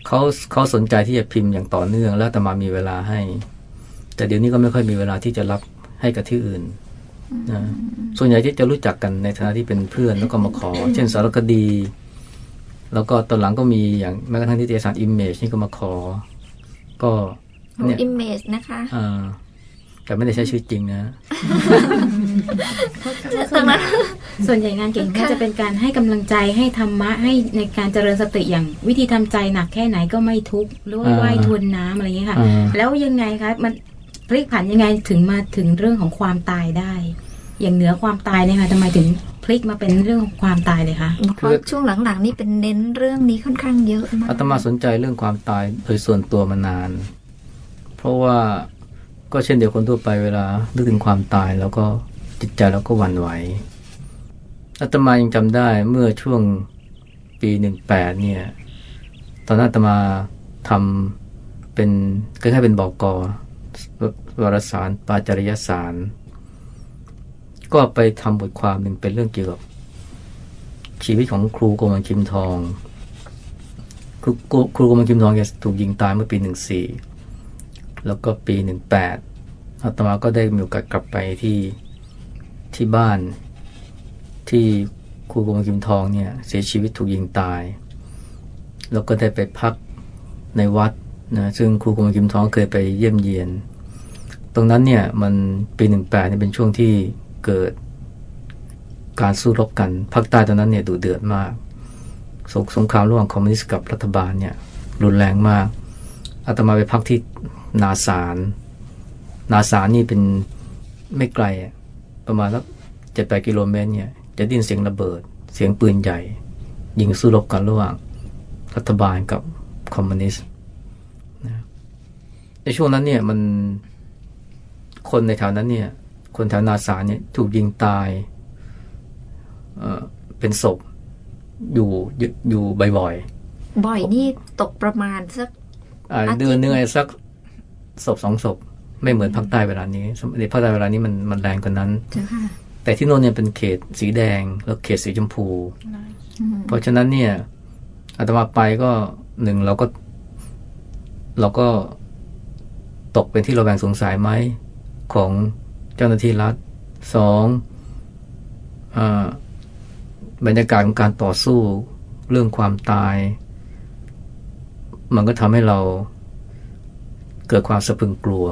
เขาเขาสนใจที่จะพิมพ์อย่างต่อเนื่อง แล้วอาตมามีเวลาให้ แต่เดี๋ยวนี้ก็ไม่ค่อยมีเวลาที่จะรับให้กับที่อื่นนะส่วนใหญ่ที่จะรู้จักกันในฐานะที่เป็นเพื่อนแล้วก็มาขอ เช่นสารคดี แล้วก็ตอนหลังก็มีอย่างแม้กระทั่งนิตยสาร Image นี่ก็มาขอ ก็เนี่ยอ Image นะคะอ่า แต่ไม่ได้ใช้ชื่อจริงนะตรงนั้นส่วนใหญ่งานเก่งก็จะเป็นการให้กำลังใจให้ธรรมะให้ในการเจริญสติอย่างวิธีทำใจหนักแค่ไหนก็ไม่ทุกข์หรือว่าอ่าว่ายทวนน้ำอะไรอย่างเงี้ยค่ะอ่าแล้วยังไงคะมันพลิกผันยังไงถึงมาถึงเรื่องของความตายได้ อย่างเหนือความตายเนี่ยค่ะทำไมถึงพลิกมาเป็นเรื่องของความตายเลยคะเพราะช่วงหลังๆนี่เป็นเน้นเรื่องนี้ค่อนข้างเยอะมากอาตมาสนใจเรื่องความตายโดยส่วนตัวมานาน เพราะว่า ก็เช่นเดียวคนทั่วไปเวลานึกถึงความตายแล้วก็จิตใจเราก็หวั่นไหวอาตมายังจำได้เมื่อช่วงปีหนึ่งแปดเนี่ย ตอนนั้นอาตมาทำเป็นคล้ายๆเป็นบอกกอวารสารปาจริยสาร ก็ไปทำบทความหนึ่งเป็นเรื่องเกี่ยวกับชีวิตของครูโกมันคิมทอง ครูครูครูโกมันคิมทองแกถูกยิงตายเมื่อปีหนึ่งสี่ แล้วก็ปีหนึ่งแปดอาตมาก็ได้มีโอกาสกลับไปที่ที่บ้านที่ครูโกมันคิมทองเนี่ยเสียชีวิตถูกยิงตาย แล้วก็ได้ไปพักในวัดนะซึ่งครูโกมันคิมทองเคยไปเยี่ยมเยียน ตรงนั้นเนี่ยมันปีหนึ่งแปดเนี่ยเป็นช่วงที่เกิดการสู้รบกันภาคใต้ตอนนั้นเนี่ยดุเดือดมากสงสงครามระหว่างคอมมิวนิสต์กับรัฐบาลเนี่ยรุนแรงมากอาตมาไปพักที่ นาสารนาสารนี่เป็นไม่ไกลอะประมาณสักเจ็ดแปดกิโลเมตรเนี่ย จะได้ยินเสียงระเบิด เสียงปืนใหญ่ ยิงสู้รบกันระหว่าง รัฐบาลกับคอมมิวนิสต์นะในช่วงนั้นเนี่ยมันคนในแถวนั้นเนี่ย คนแถวนาสารเนี่ยถูกยิงตายเอ่อเป็นศพอยู่อยู่อยู่บ่อยบ่อยนี่ตกประมาณสักๆอ่าอาทิตย์เดือนหนึงไอ้สัก ศพสองศพไม่เหมือนภาคใต้เวลานี้สมในภาคใต้เวลานี้มันมันแรงกว่านั้นเจ้าค่ะแต่ที่โน่นเนี่ยเป็นเขตสีแดงแล้วเขตสีชมพูอืมเพราะฉะนั้นเนี่ยอาตมาไปก็หนึ่งเราก็ เราก็ตกเป็นที่ระแวงสงสัยไหมของเจ้าหน้าที่รัฐสองอาบรรยากาศของการต่อสู้เรื่องความตาย มันก็ทำให้เราเกิดความสะพึงกลัว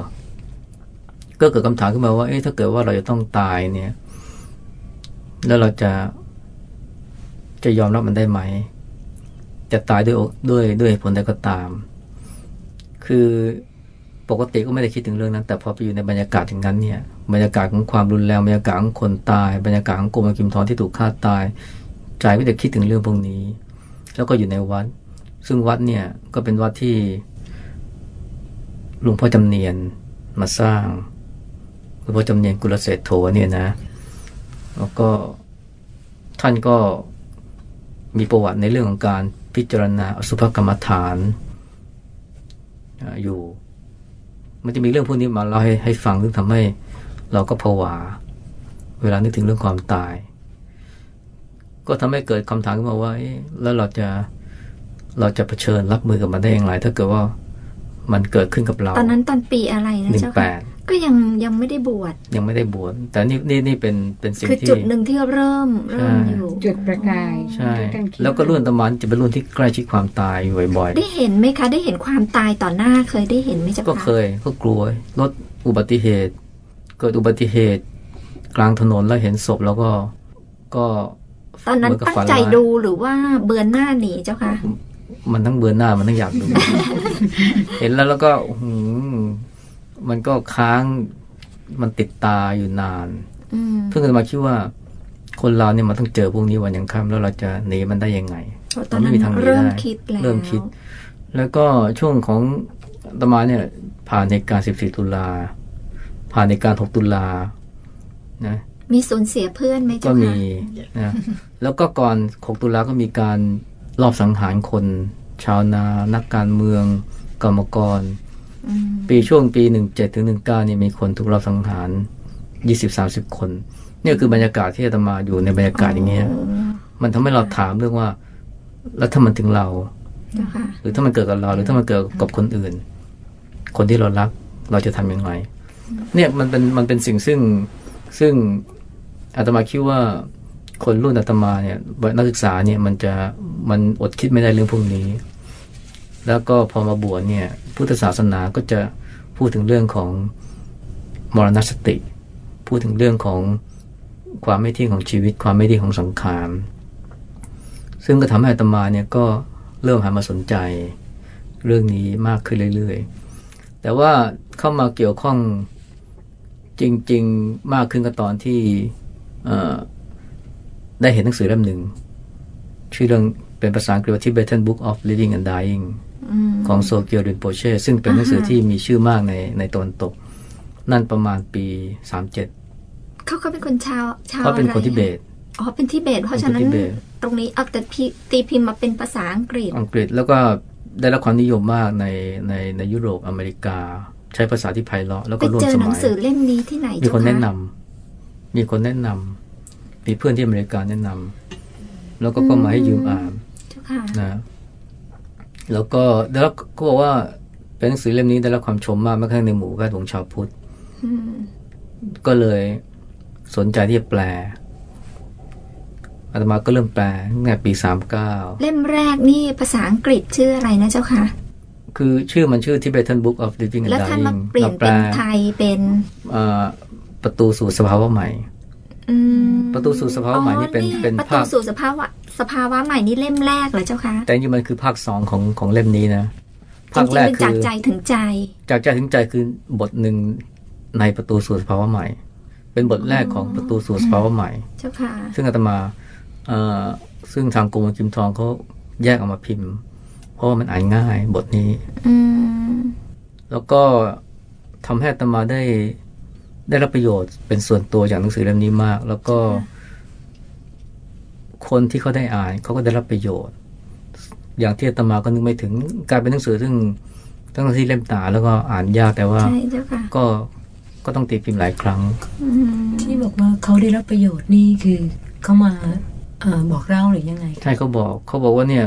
ก็เกิดคำถามขึ้นมาว่า เอ๊ะถ้าเกิดว่าเราจะต้องตายเนี่ย แล้วเราจะจะยอมรับมันได้ไหม จะตายด้วยด้วยด้วยผลใดก็ตาม คือปกติก็ไม่ได้คิดถึงเรื่องนั้น แต่พอไปอยู่ในบรรยากาศอย่างนั้นเนี่ย บรรยากาศของความรุนแรงบรรยากาศของคนตาย บรรยากาศของกรมกิมทองที่ถูกฆ่าตายใจก็จะคิดถึงเรื่องพวกนี้ แล้วก็อยู่ในวัด ซึ่งวัดเนี่ยก็เป็นวัดที่ หลวงพ่อจำเนียนมาสร้างหลวงพ่อจำเนียนกุลเศรษโถเนี่ยนะ แล้วก็ท่านก็มีประวัติในเรื่องของการพิจารณาอสุภกรรมฐานอ่าอยู่ มันจะมีเรื่องพวกนี้มาเล่าให้ให้ฟังซึ่งทำให้เราก็ผวา เวลานึกถึงเรื่องความตาย ก็ทำให้เกิดคำถามขึ้นมาว่าแล้วเราจะเราจะเผชิญรับมือกับมันได้อย่างไร ถ้าเกิดว่า มันเกิดขึ้นกับเรา ตอนนั้นตอนปีอะไรนะหนึ่งเจ้าแปค่ะดก็ยังยังไม่ได้บวชยังไม่ได้บวชแต่นี่นี่นี่เป็นเป็นสิ่งคือที่จุดหนึ่งที่เริ่มเริ่มใช่อยู่จุดประกายใช่ที่ท่านคิดแล้วก็รุ่นตะมันจะเป็นรุ่นที่ใกล้ชิดความตายอยู่บ่อยได้เห็นไหมคะ ได้เห็นความตายต่อหน้าเคยได้เห็นไหมเจ้าๆก็ค่ะเคยก็กลัวรถอุบัติเหตุ เกิดอุบัติเหตุ กลางถนนแล้วเห็นศพแล้วก็ก็ ตอนนั้นเหมืกับตั้งฝัใจร้ายดูหรือว่าเบือนหน้าหนีเจ้าค่ะ มันทั้งเบื่อหน้ามันทั้งอยากดู เห็นแล้วแล้วก็อื้อหือมันก็ค้างมันติดตาอยู่นานอืมเพิ่งจะมาคิดว่า คนเราเนี่ยมันต้องเจอพวกนี้วันยังค่ำแล้วเราจะหนีมันได้ยังไงเพราะตอนนั้นมันไม่มีทางหนีเริ่มได้คิดแล้วเริ่มคิด แล้วก็ช่วงของอาตมาเนี่ย ผ่านเหตุการณ์14ตุลาผ่านเหตุการณ์6ตุลานะมีสูญเสียเพื่อนไหมก็เจ้ามีค่ะนะแล้วก็ก่อน6ตุลาก็มีการ รอบสังหารคน ชาวนา นักการเมือง กรรมกรอืมปีช่วงปี17ถึง19นี่มีคนถูกรอบสังหาร20-30คน เนี่ยคือบรรยากาศที่อาตมาอยู่ในบรรยากาศอย่างเงี้ย มันทำให้เราถามเรื่องว่า แล้วถ้ามันถึงเราเจ้าค่ะหรือถ้ามันเกิดกับเรา หรือถ้ามันเกิดกับคนอื่น คนที่เรารัก เราจะทำยังไงเนี่ยมันเป็นมันเป็นสิ่งซึ่งซึ่งอาตมาคิดว่า คนรุ่นอาตมาเนี่ยนักศึกษาเนี่ยมันจะมันอดคิดไม่ได้เรื่องพวกนี้ แล้วก็พอมาบวชเนี่ย พุทธศาสนาก็จะพูดถึงเรื่องของมรณสติ พูดถึงเรื่องของความไม่เที่ยงของชีวิต ความไม่เที่ยงของสังขารซึ่งก็ทำให้อาตมาเนี่ยก็เริ่มหันมาสนใจเรื่องนี้มากขึ้นเรื่อยๆ แต่ว่าเข้ามาเกี่ยวข้องจริง ๆ มากขึ้นก็ตอนที่เอ่อ ได้เห็นหนังสือเล่มหนึ่ง ชื่อเรื่องเป็นภาษาอังกฤษว่า Tibetan Book of Living and Dying อืมของโซเกียวรินโปเช่ซึ่งเป็นหนังสืออ่าฮะที่มีชื่อมากในในตะวันตก นั่นประมาณปีสามเจ็ดเขาเขาเป็นคนชาวชาวเขาเป็นอะไรคนทิเบตอ๋อเป็นทิเบต เพราะฉะนั้นเป็นทิเบตตรงนี้เอาแต่พิตีพิมพ์มาเป็นภาษาอังกฤษ อังกฤษแล้วก็ได้รับความนิยมมากในในในยุโรปอเมริกา ใช้ภาษาที่ไพเราะแล้วไปก็ร่วมเจอสหนัมังยสือเล่มนี้ที่ไหนมีคนเจ้าแนะนำคะมีคนแนะนำ มีเพื่อนที่อเมริกาแนะนำแล้วก็ก็มาให้ยืมอ่านเจ้าค่ะนะแล้วก็ได้รับก็บอกว่าเป็นหนังสือเล่มนี้ได้รับความชมมากแม้กระทั่งในหมู่แวดวงชาวพุทธอืมก็เลยสนใจที่จะแปลอาตมาก็เริ่มแปลตั้งแต่ปีสามเก้าเล่มแรกนี่ภาษาอังกฤษชื่ออะไรนะเจ้าค่ะ คือชื่อมันชื่อ Tibetan Book of Living and แล้วท่าน Dying มาเปลี่ยนแปลเป็นไทยเป็นเอ่อประตูสู่สภาวะใหม่อืม ประตูสู่สภาวะใหม่นี่เป็นอ๋อเป็นประตูภาคสู่สภาวะสภาวะใหม่นี่เล่มแรกเหรอเจ้าคะแต่จริงๆมันคือภาคสองของของเล่มนี้นะจภาคริงแรๆกเป็นคืจากอใจถึงใจ จากใจถึงใจคือบทหนึ่งในประตูสู่สภาวะใหม่ เป็นบทแรกของประตูสู่สภาวะใหม่เจ้าค่ะซึ่งอาตมาเอ่อซึ่งทางกรมกิมทองเขาแยกออกมาพิมพ์ เพราะว่ามันอ่านง่ายบทนี้ อืมแล้วก็ทำให้อาตมาได้ ได้รับประโยชน์เป็นส่วนตัวจากหนังสือเล่มนี้มาก แล้วก็ คนที่เขาได้อ่านเขาก็ได้รับประโยชน์ อย่างที่อาตมาก็นึกไม่ถึงกลายเป็นหนังสือซึ่งทั้งที่เล่มตาแล้วก็อ่านยากแต่ว่าใช่เจ้าค่ะก็ก็ต้องตีพิมพ์หลายครั้งอืมที่บอกว่าเขาได้รับประโยชน์นี่คือเขามาเออบอกเล่าหรือยังไง ใช่เขาบอกเขาบอกว่าเนี่ย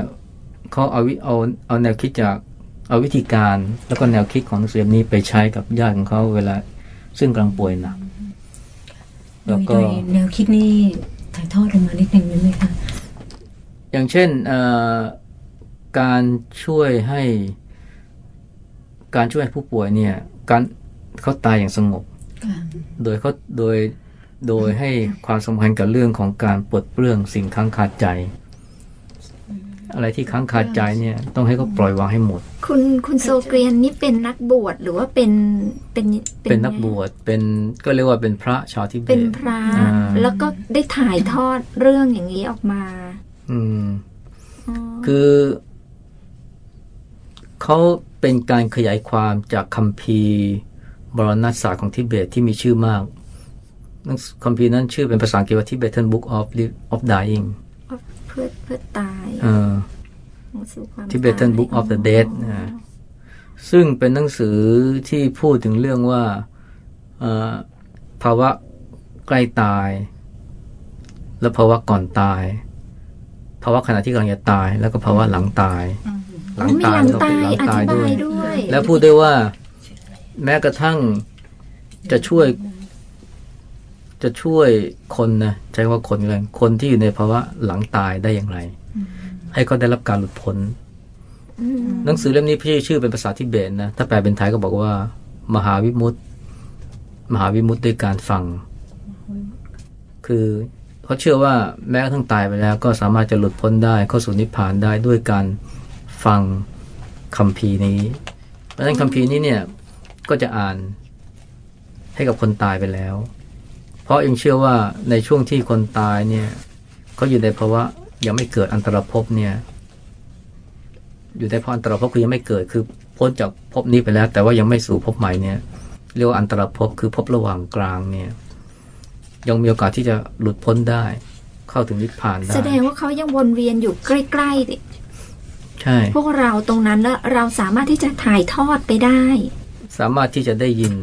เขาเอาวิเอาเอาแนวคิดจากเอาวิธีการแล้วก็แนวคิดของหนังสือเล่มนี้ไปใช้กับญาติของเขาเวลา ซึ่งกำลังป่วยหนักโดแล้วยก็โดยแนวคิดนี่ถ่ายทอดออกมานิดนึงได้ไหมคะอย่างเช่นเอ่อการช่วยให้ การช่วยให้ผู้ป่วยเนี่ย การเขาตายอย่างสงบค่ะโดยเขาโดยโดยให้ความสำคัญกับเรื่องของการปลดเปลื้องสิ่งค้างคาใจ อะไรที่ค้างคาใจเนี่ยต้องให้เขาปล่อยวางให้หมด คุณคุณโซเกรียนนี่เป็นนักบวชหรือว่าเป็นเป็นเป็นนักบวชเป็นก็เรียกว่าเป็นพระชาวทิเบเป็นตพระอ่าแล้วก็ได้ถ่ายทอดเรื่องอย่างนี้ออกมา อืมอ๋อคือเขาเป็นการขยายความจากคัมภีร์บรณศาสตร์ของทิเบตที่มีชื่อมากหนังสือคัมภีร์นั้นชื่อเป็นภาษาอังกฤษว่า Tibetan Book of Li- of Dying เพื่อเพื่อตายเออสู่ความ Tibetan ตาย Book of the Dead นะซึ่งเป็นหนังสือที่พูดถึงเรื่องว่าเอ่อภาวะใกล้ตาย แล้วภาวะก่อนตาย ภาวะขณะที่กำลังจะตาย แล้วก็ภาวะหลังตาย หลังมีตายหลังก็ตาเป็นยหลังอตายธิด้บาวยยด้วย แล้วพูดด้วยว่า แม้กระทั่งจะช่วย จะช่วยคนนะใช้ว่าคนกันคนที่อยู่ในภาวะหลังตายได้อย่างไร ให้เขาได้รับการหลุดพ้นอืมหนังสือเล่มนี้พี่ชื่อเป็นภาษาทิเบตนะถ้าแปลเป็นไทยก็บอกว่า มหาวิมุตติ มหาวิมุตติด้วยการฟัง คือเขาเชื่อว่าแม้กระทั่งตายไปแล้ว ก็สามารถจะหลุดพ้นได้เข้าสู่นิพพานได้ด้วยการฟังคัมภีร์นี้เพราะฉะนั้นคัมภีร์นี้เนี่ยก็จะอ่านให้กับคนตายไปแล้ว เพราะยังเชื่อว่าในช่วงที่คนตายเนี่ยเขาอยู่ในภาวะยังไม่เกิดอันตรภพเนี่ย อยู่ในภาวะอันตรภพคือยังไม่เกิดคือพ้นจากภพนี้ไปแล้ว แต่ว่ายังไม่สู่ภพใหม่เนี่ย เรียกว่าอันตรภพคือภพระหว่างกลางเนี่ย ยังมีโอกาสที่จะหลุดพ้นได้ เข้าถึงนิพพานได้แสดงว่าเขายังวนเวียนอยู่ใกล้ๆดิใช่ พวกเราตรงนั้นแล้วเราสามารถที่จะถ่ายทอดไปได้ สามารถที่จะได้ยิน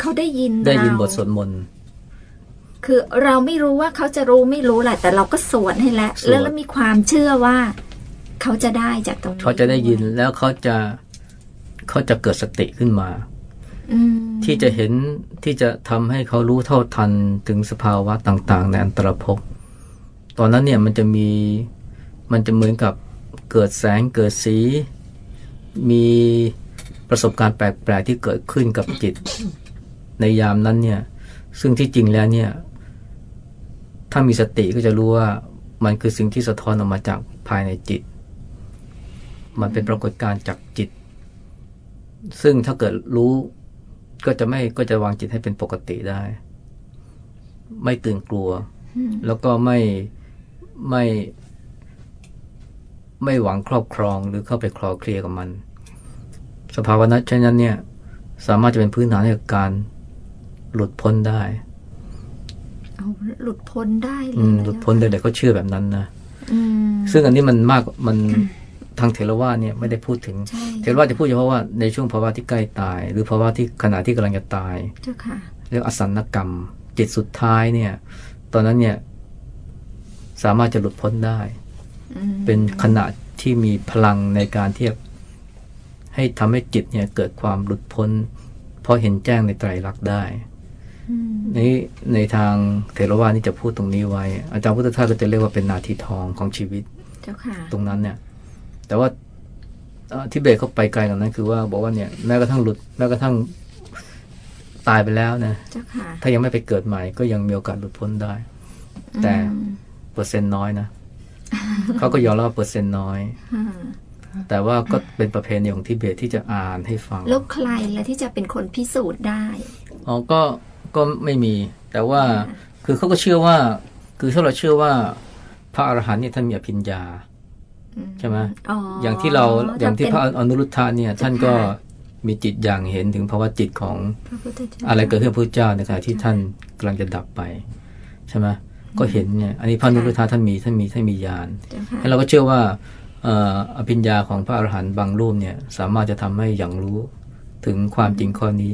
เขาได้ยินได้ยินเราบทสวดมนต์ คือเราไม่รู้ว่าเขาจะรู้ไม่รู้แหละแต่เราก็สวดให้แล้วสวดแล้วเรามีความเชื่อว่า เขาจะได้จากตรงนี้เขาจะได้ยินแล้วเขาจะเขาจะเกิดสติขึ้นมาอืมที่จะเห็นที่จะทำให้เขารู้เท่าทันถึงสภาวะต่าง ๆ ในอันตรภพตอนนั้นเนี่ยมันจะมีมันจะเหมือนกับเกิดแสงเกิดสี มีประสบการณ์แปลก ๆ ที่เกิดขึ้นกับจิต ในยามนั้นเนี่ย ซึ่งที่จริงแล้วเนี่ย ถ้ามีสติก็จะรู้ว่ามันคือสิ่งที่สะท้อนออกมาจากภายในจิต มันเป็นปรากฏการณ์จากจิต ซึ่งถ้าเกิดรู้ก็จะไม่ก็จะวางจิตให้เป็นปกติได้ ไม่ตื่นกลัว แล้วก็ไม่ไม่ ไม่หวังครอบครองหรือเข้าไปคลอเคลียกับมัน สภาวะนั้นเช่นนั้นเนี่ย สามารถจะเป็นพื้นฐานให้กับการหลุดพ้นได้ หลุดพ้นได้เลอืยมหลุดพ้นได้เลยเขาเชื่อแบบนั้นนะอืมซึ่งอันนี้มันมากมันทางเทรวาสเนี่ยไม่ได้พูดถึงใช่เทรวาสจะพูดเฉพาะว่าในช่วงภาวะที่ใกล้ตาย หรือภาวะที่ขณะที่กำลังจะตายเจ้าค่ะเรียกอสันนกรรม จิตสุดท้ายเนี่ย ตอนนั้นเนี่ย สามารถจะหลุดพ้นได้อืมเป็นขณะที่มีพลังในการที่จะให้ทำให้จิตเนี่ยเกิดความหลุดพ้น เพราะเห็นแจ้งในไตรลักษณ์ได้อืม นี่ในทางเทรวาสนี่จะพูดตรงนี้ไว้ อาจารย์พุทธทาสก็จะเรียกว่าเป็นนาทีทองของชีวิตเจ้าค่ะตรงนั้นเนี่ย แต่ว่าเอ่อทิเบตเขาไปไกลกว่านั้น คือว่าบอกว่าเนี่ยแม้กระทั่งหลุดแม้กระทั่งตายไปแล้วนะเจ้าค่ะถ้ายังไม่ไปเกิดใหม่ ก็ยังมีโอกาสหลุดพ้นได้ แต่อืมเปอร์เซ็นต์น้อยนะเขาก็ยอมรับว่าเปอร์เซ็นต์น้อยอ่าแต่ว่าก็เป็นประเพณีของทิเบตที่จะอ่านให้ฟัง แล้วใครล่ะที่จะเป็นคนพิสูจน์ได้ อ๋อ ก็ ก็ไม่มี แต่ว่าคือเขาก็เชื่อว่า คือถ้าเราเชื่อว่า พระอรหันต์เนี่ยท่านมีอภิญญาใช่ไหมอ๋อออย่างที่เราอย่างที่พระเป็นอนุรุทธะเนี่ย ท่านก็มีจิตอย่างเห็นถึงภาวะจิตของพระพุทธเจ้าอะไรเกิดขึ้นกับพระเจ้าในขณะที่ท่านกำลังจะดับไปใช่ไหมก็เห็นเนี่ยอันนี้พระอนุรุทธะท่านมีท่านมีท่านมีญาณเจ้าค่ะแล้วเราก็เชื่อว่าเอ่ออภิญญาของพระอรหันต์บางรูปเนี่ย สามารถจะทำให้อย่างรู้ถึงความจริงข้อนี้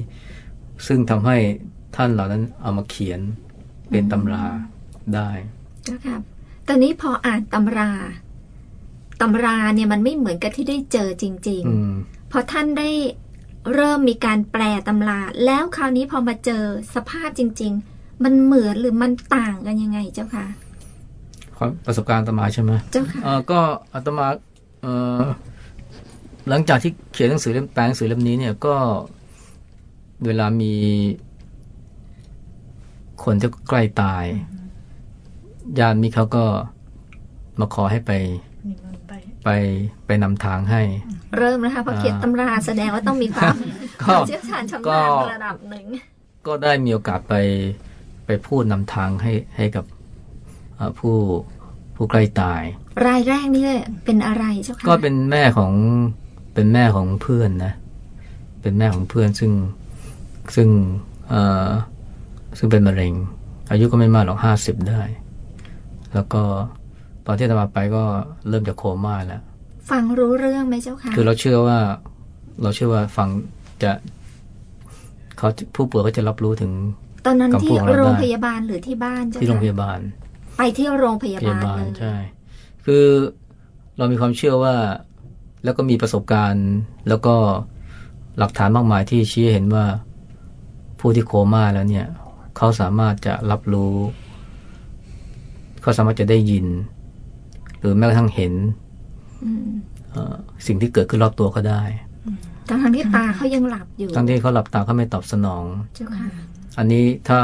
ซึ่งทำให้ ท่านเหล่านั้นเอามาเขียนเป็นตำราได้เจ้าค่ะตอนนี้พออ่านตำราตำราเนี่ยมันไม่เหมือนกับที่ได้เจอจริงอืมๆพอท่านได้เริ่มมีการแปลตำรา แล้วคราวนี้พอมาเจอสภาพจริง ๆ มันเหมือนหรือมันต่างกันยังไงเจ้าค่ะความประสบการณ์อาตมาใช่ไหมเจ้าค่ะเออก็อาตมาเออหลังจากที่เขียนหนังสือเล่มแปลงหนังสือเล่มนี้เนี่ยก็เวลามี คนที่ใกล้ตาย ญาติมิตรเขาก็มาขอให้ไปนิมนต์ไปไปไปนำทางให้ เริ่มนะคะพอเขียนตำราแสดงว่าต้องมีความก็เชี่ยวชาญชำก็นาญระดับหนึ่ง ก็ได้มีโอกาสไปไปพูดนำทางให้ให้กับเอ่อผู้ผู้ใกล้ตาย รายแรกนี่เป็นอะไรเจ้าค่ะก็เป็นแม่ของเป็นแม่ของเพื่อนนะ เป็นแม่ของเพื่อนซึ่งซึ่งเอ่อ ซึ่งเป็นมะเร็ง อายุก็ไม่มากหรอกห้าสิบได้ แล้วก็ตอนที่อาตมาไปก็เริ่มจะโคม่าแล้ว ฟังรู้เรื่องไหมเจ้าค่ะ คือเราเชื่อว่า เราเชื่อว่าฟังจะเขาผู้ป่วยเขาจะรับรู้ถึง ตอนนั้นคำพูที่ดของเราได้โรงพยาบาลหรือที่บ้านเจ้าที่โรงพค่ะยาบาล ไปที่โรงพยาพยาบาลบาลเลยใช่ คือเรามีความเชื่อว่า แล้วก็มีประสบการณ์ แล้วก็หลักฐานมากมายที่ชี้ให้เห็นว่าผู้ที่โคม่าแล้วเนี่ย เขาสามารถจะรับรู้ เขาสามารถจะได้ยิน หรือแม้กระทั่งเห็นอืมเอ่อสิ่งที่เกิดขึ้นรอบตัวก็ได้ทั้งๆที่ตาเขายังหลับอยู่ทั้งที่เขาหลับตาเขาไม่ตอบสนองเจ้าค่ะอันนี้ถ้า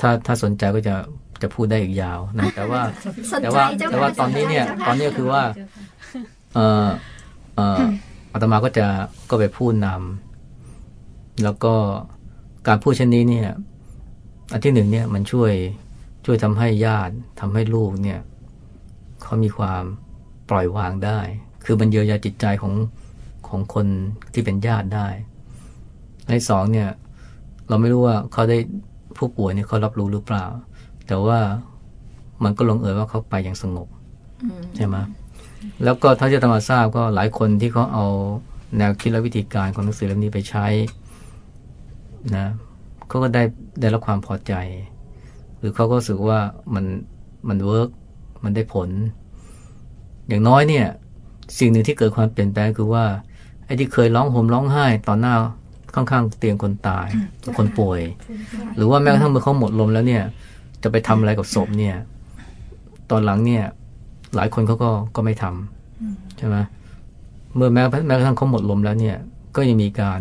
ถ้าถ้าสนใจก็จะจะพูดได้อีกยาวนะแต่ว่าสนแต่ใจว่าเจ้าค่ะแต่ว่าตอนนี้เนี่ยสใจตอนนี้ก็คือว่าเอ่อเอ่ออาตมาก็จะก็ไปพูดนำแล้วก็การพูดเช่นนี้เนี่ย อันที่หนึ่งเนี่ยมันช่วยช่วยทำให้ญาติทำให้ลูกเนี่ยเขามีความปล่อยวางได้ คือมันเยียวยาจิตใจของของคนที่เป็นญาติได้ในสองเนี่ย เราไม่รู้ว่าเขาได้ผู้ป่วยเนี่ยเขารับรู้หรือเปล่า แต่ว่ามันก็ลงเอยว่าเขาไปอย่างสงบใช่ไหมแล้วก็ถ้าจะตมาทราบก็หลายคนที่เขาเอาแนวคิดและวิธีการของหนังสือเล่มนี้ไปใช้นะ เขาก็ได้ได้รับความพอใจ หรือเขาก็รู้สึกว่ามันมัน work มันได้ผล อย่างน้อยเนี่ย สิ่งหนึ่งที่เกิดความเปลี่ยนแปลงคือว่าไอ้ที่เคยร้องห่มร้องไห้ตอนหน้าข้างๆเตียงคนตาย คนป่วย หรือว่าแม้กระทั่งเมื่อเขาหมดลมแล้วเนี่ย จะไปทำอะไรกับศพเนี่ย ตอนหลังเนี่ย หลายคนเขาก็ก็ไม่ทำใช่ไหมเมื่อแม้แม้กระทั่งเขาหมดลมแล้วเนี่ย ก็ยังมีการ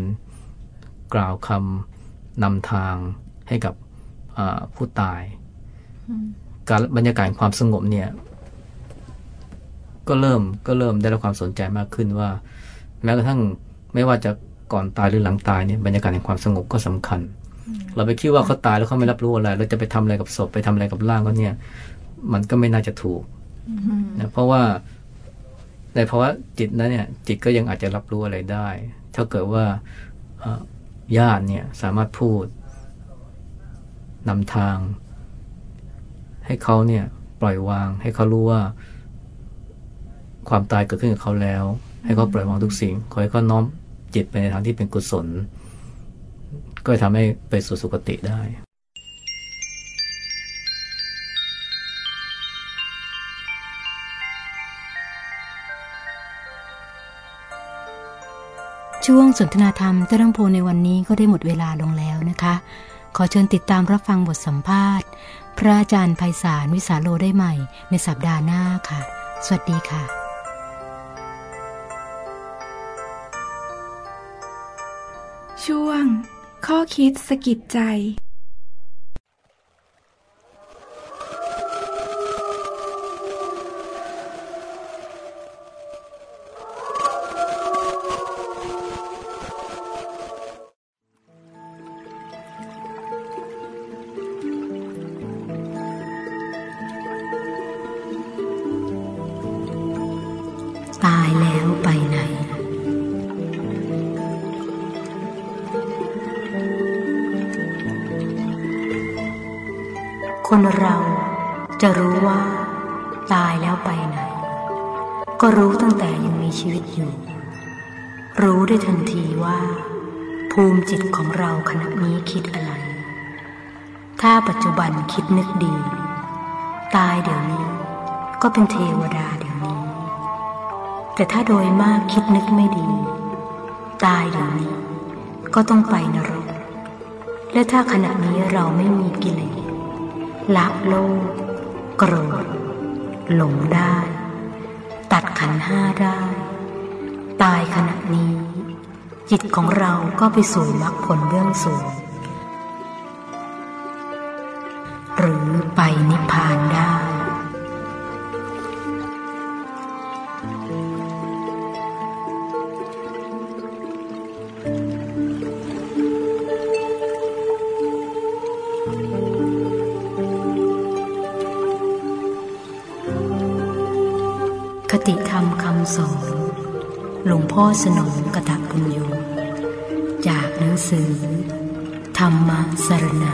กล่าวคำ นำทางให้กับอ่าผู้ตาย การบรรยากาศแห่งความสงบเนี่ย ก็เริ่มก็เริ่มได้รับความสนใจมากขึ้นว่า แม้กระทั่งไม่ว่าจะก่อนตายหรือหลังตายเนี่ยบรรยากาศแห่งความสงบก็สำคัญ เราไปคิดว่าเขาตายแล้วเขาไม่รับรู้อะไร เราจะไปทำอะไรกับศพไปทำอะไรกับร่างเขาเนี่ย มันก็ไม่น่าจะถูกนะเพราะว่าในภาวะจิตนั้นเนี่ย จิตก็ยังอาจจะรับรู้อะไรได้ ถ้าเกิดว่าเอ่อ ญาติเนี่ยสามารถพูดนำทาง ให้เขาเนี่ยปล่อยวาง ให้เขารู้ว่า ความตายเกิดขึ้นกับเขาแล้ว ให้เขาปล่อยวางทุกสิ่งขอให้เขาน้อมจิตไปในทางที่เป็นกุศล ก็จะทำให้ไปสู่สุคติได้ ช่วงสนทนาธรรมเจริญโพในวันนี้ก็ได้หมดเวลาลงแล้วนะคะ ขอเชิญติดตามรับฟังบทสัมภาษณ์ พระอาจารย์ไพศาลวิสาโลได้ใหม่ในสัปดาห์หน้าค่ะ สวัสดีค่ะ ช่วง ข้อคิดสะกิดใจ ปัจจุบันคิดนึกดี ตายเดี๋ยวนี้ ก็เป็นเทวดาเดี๋ยวนี้ แต่ถ้าโดยมากคิดนึกไม่ดี ตายเดี๋ยวนี้ ก็ต้องไปนรก และถ้าขณะนี้เราไม่มีกิเลสละโลภโกรธหลงได้ ตัดขันห้าได้ ตายขณะนี้ จิตของเราก็ไปสู่มรรคผลเบื้องสูง สอน หลวงพ่อสนองกตักปุญโยจากหนังสือ ธรรมสรณะ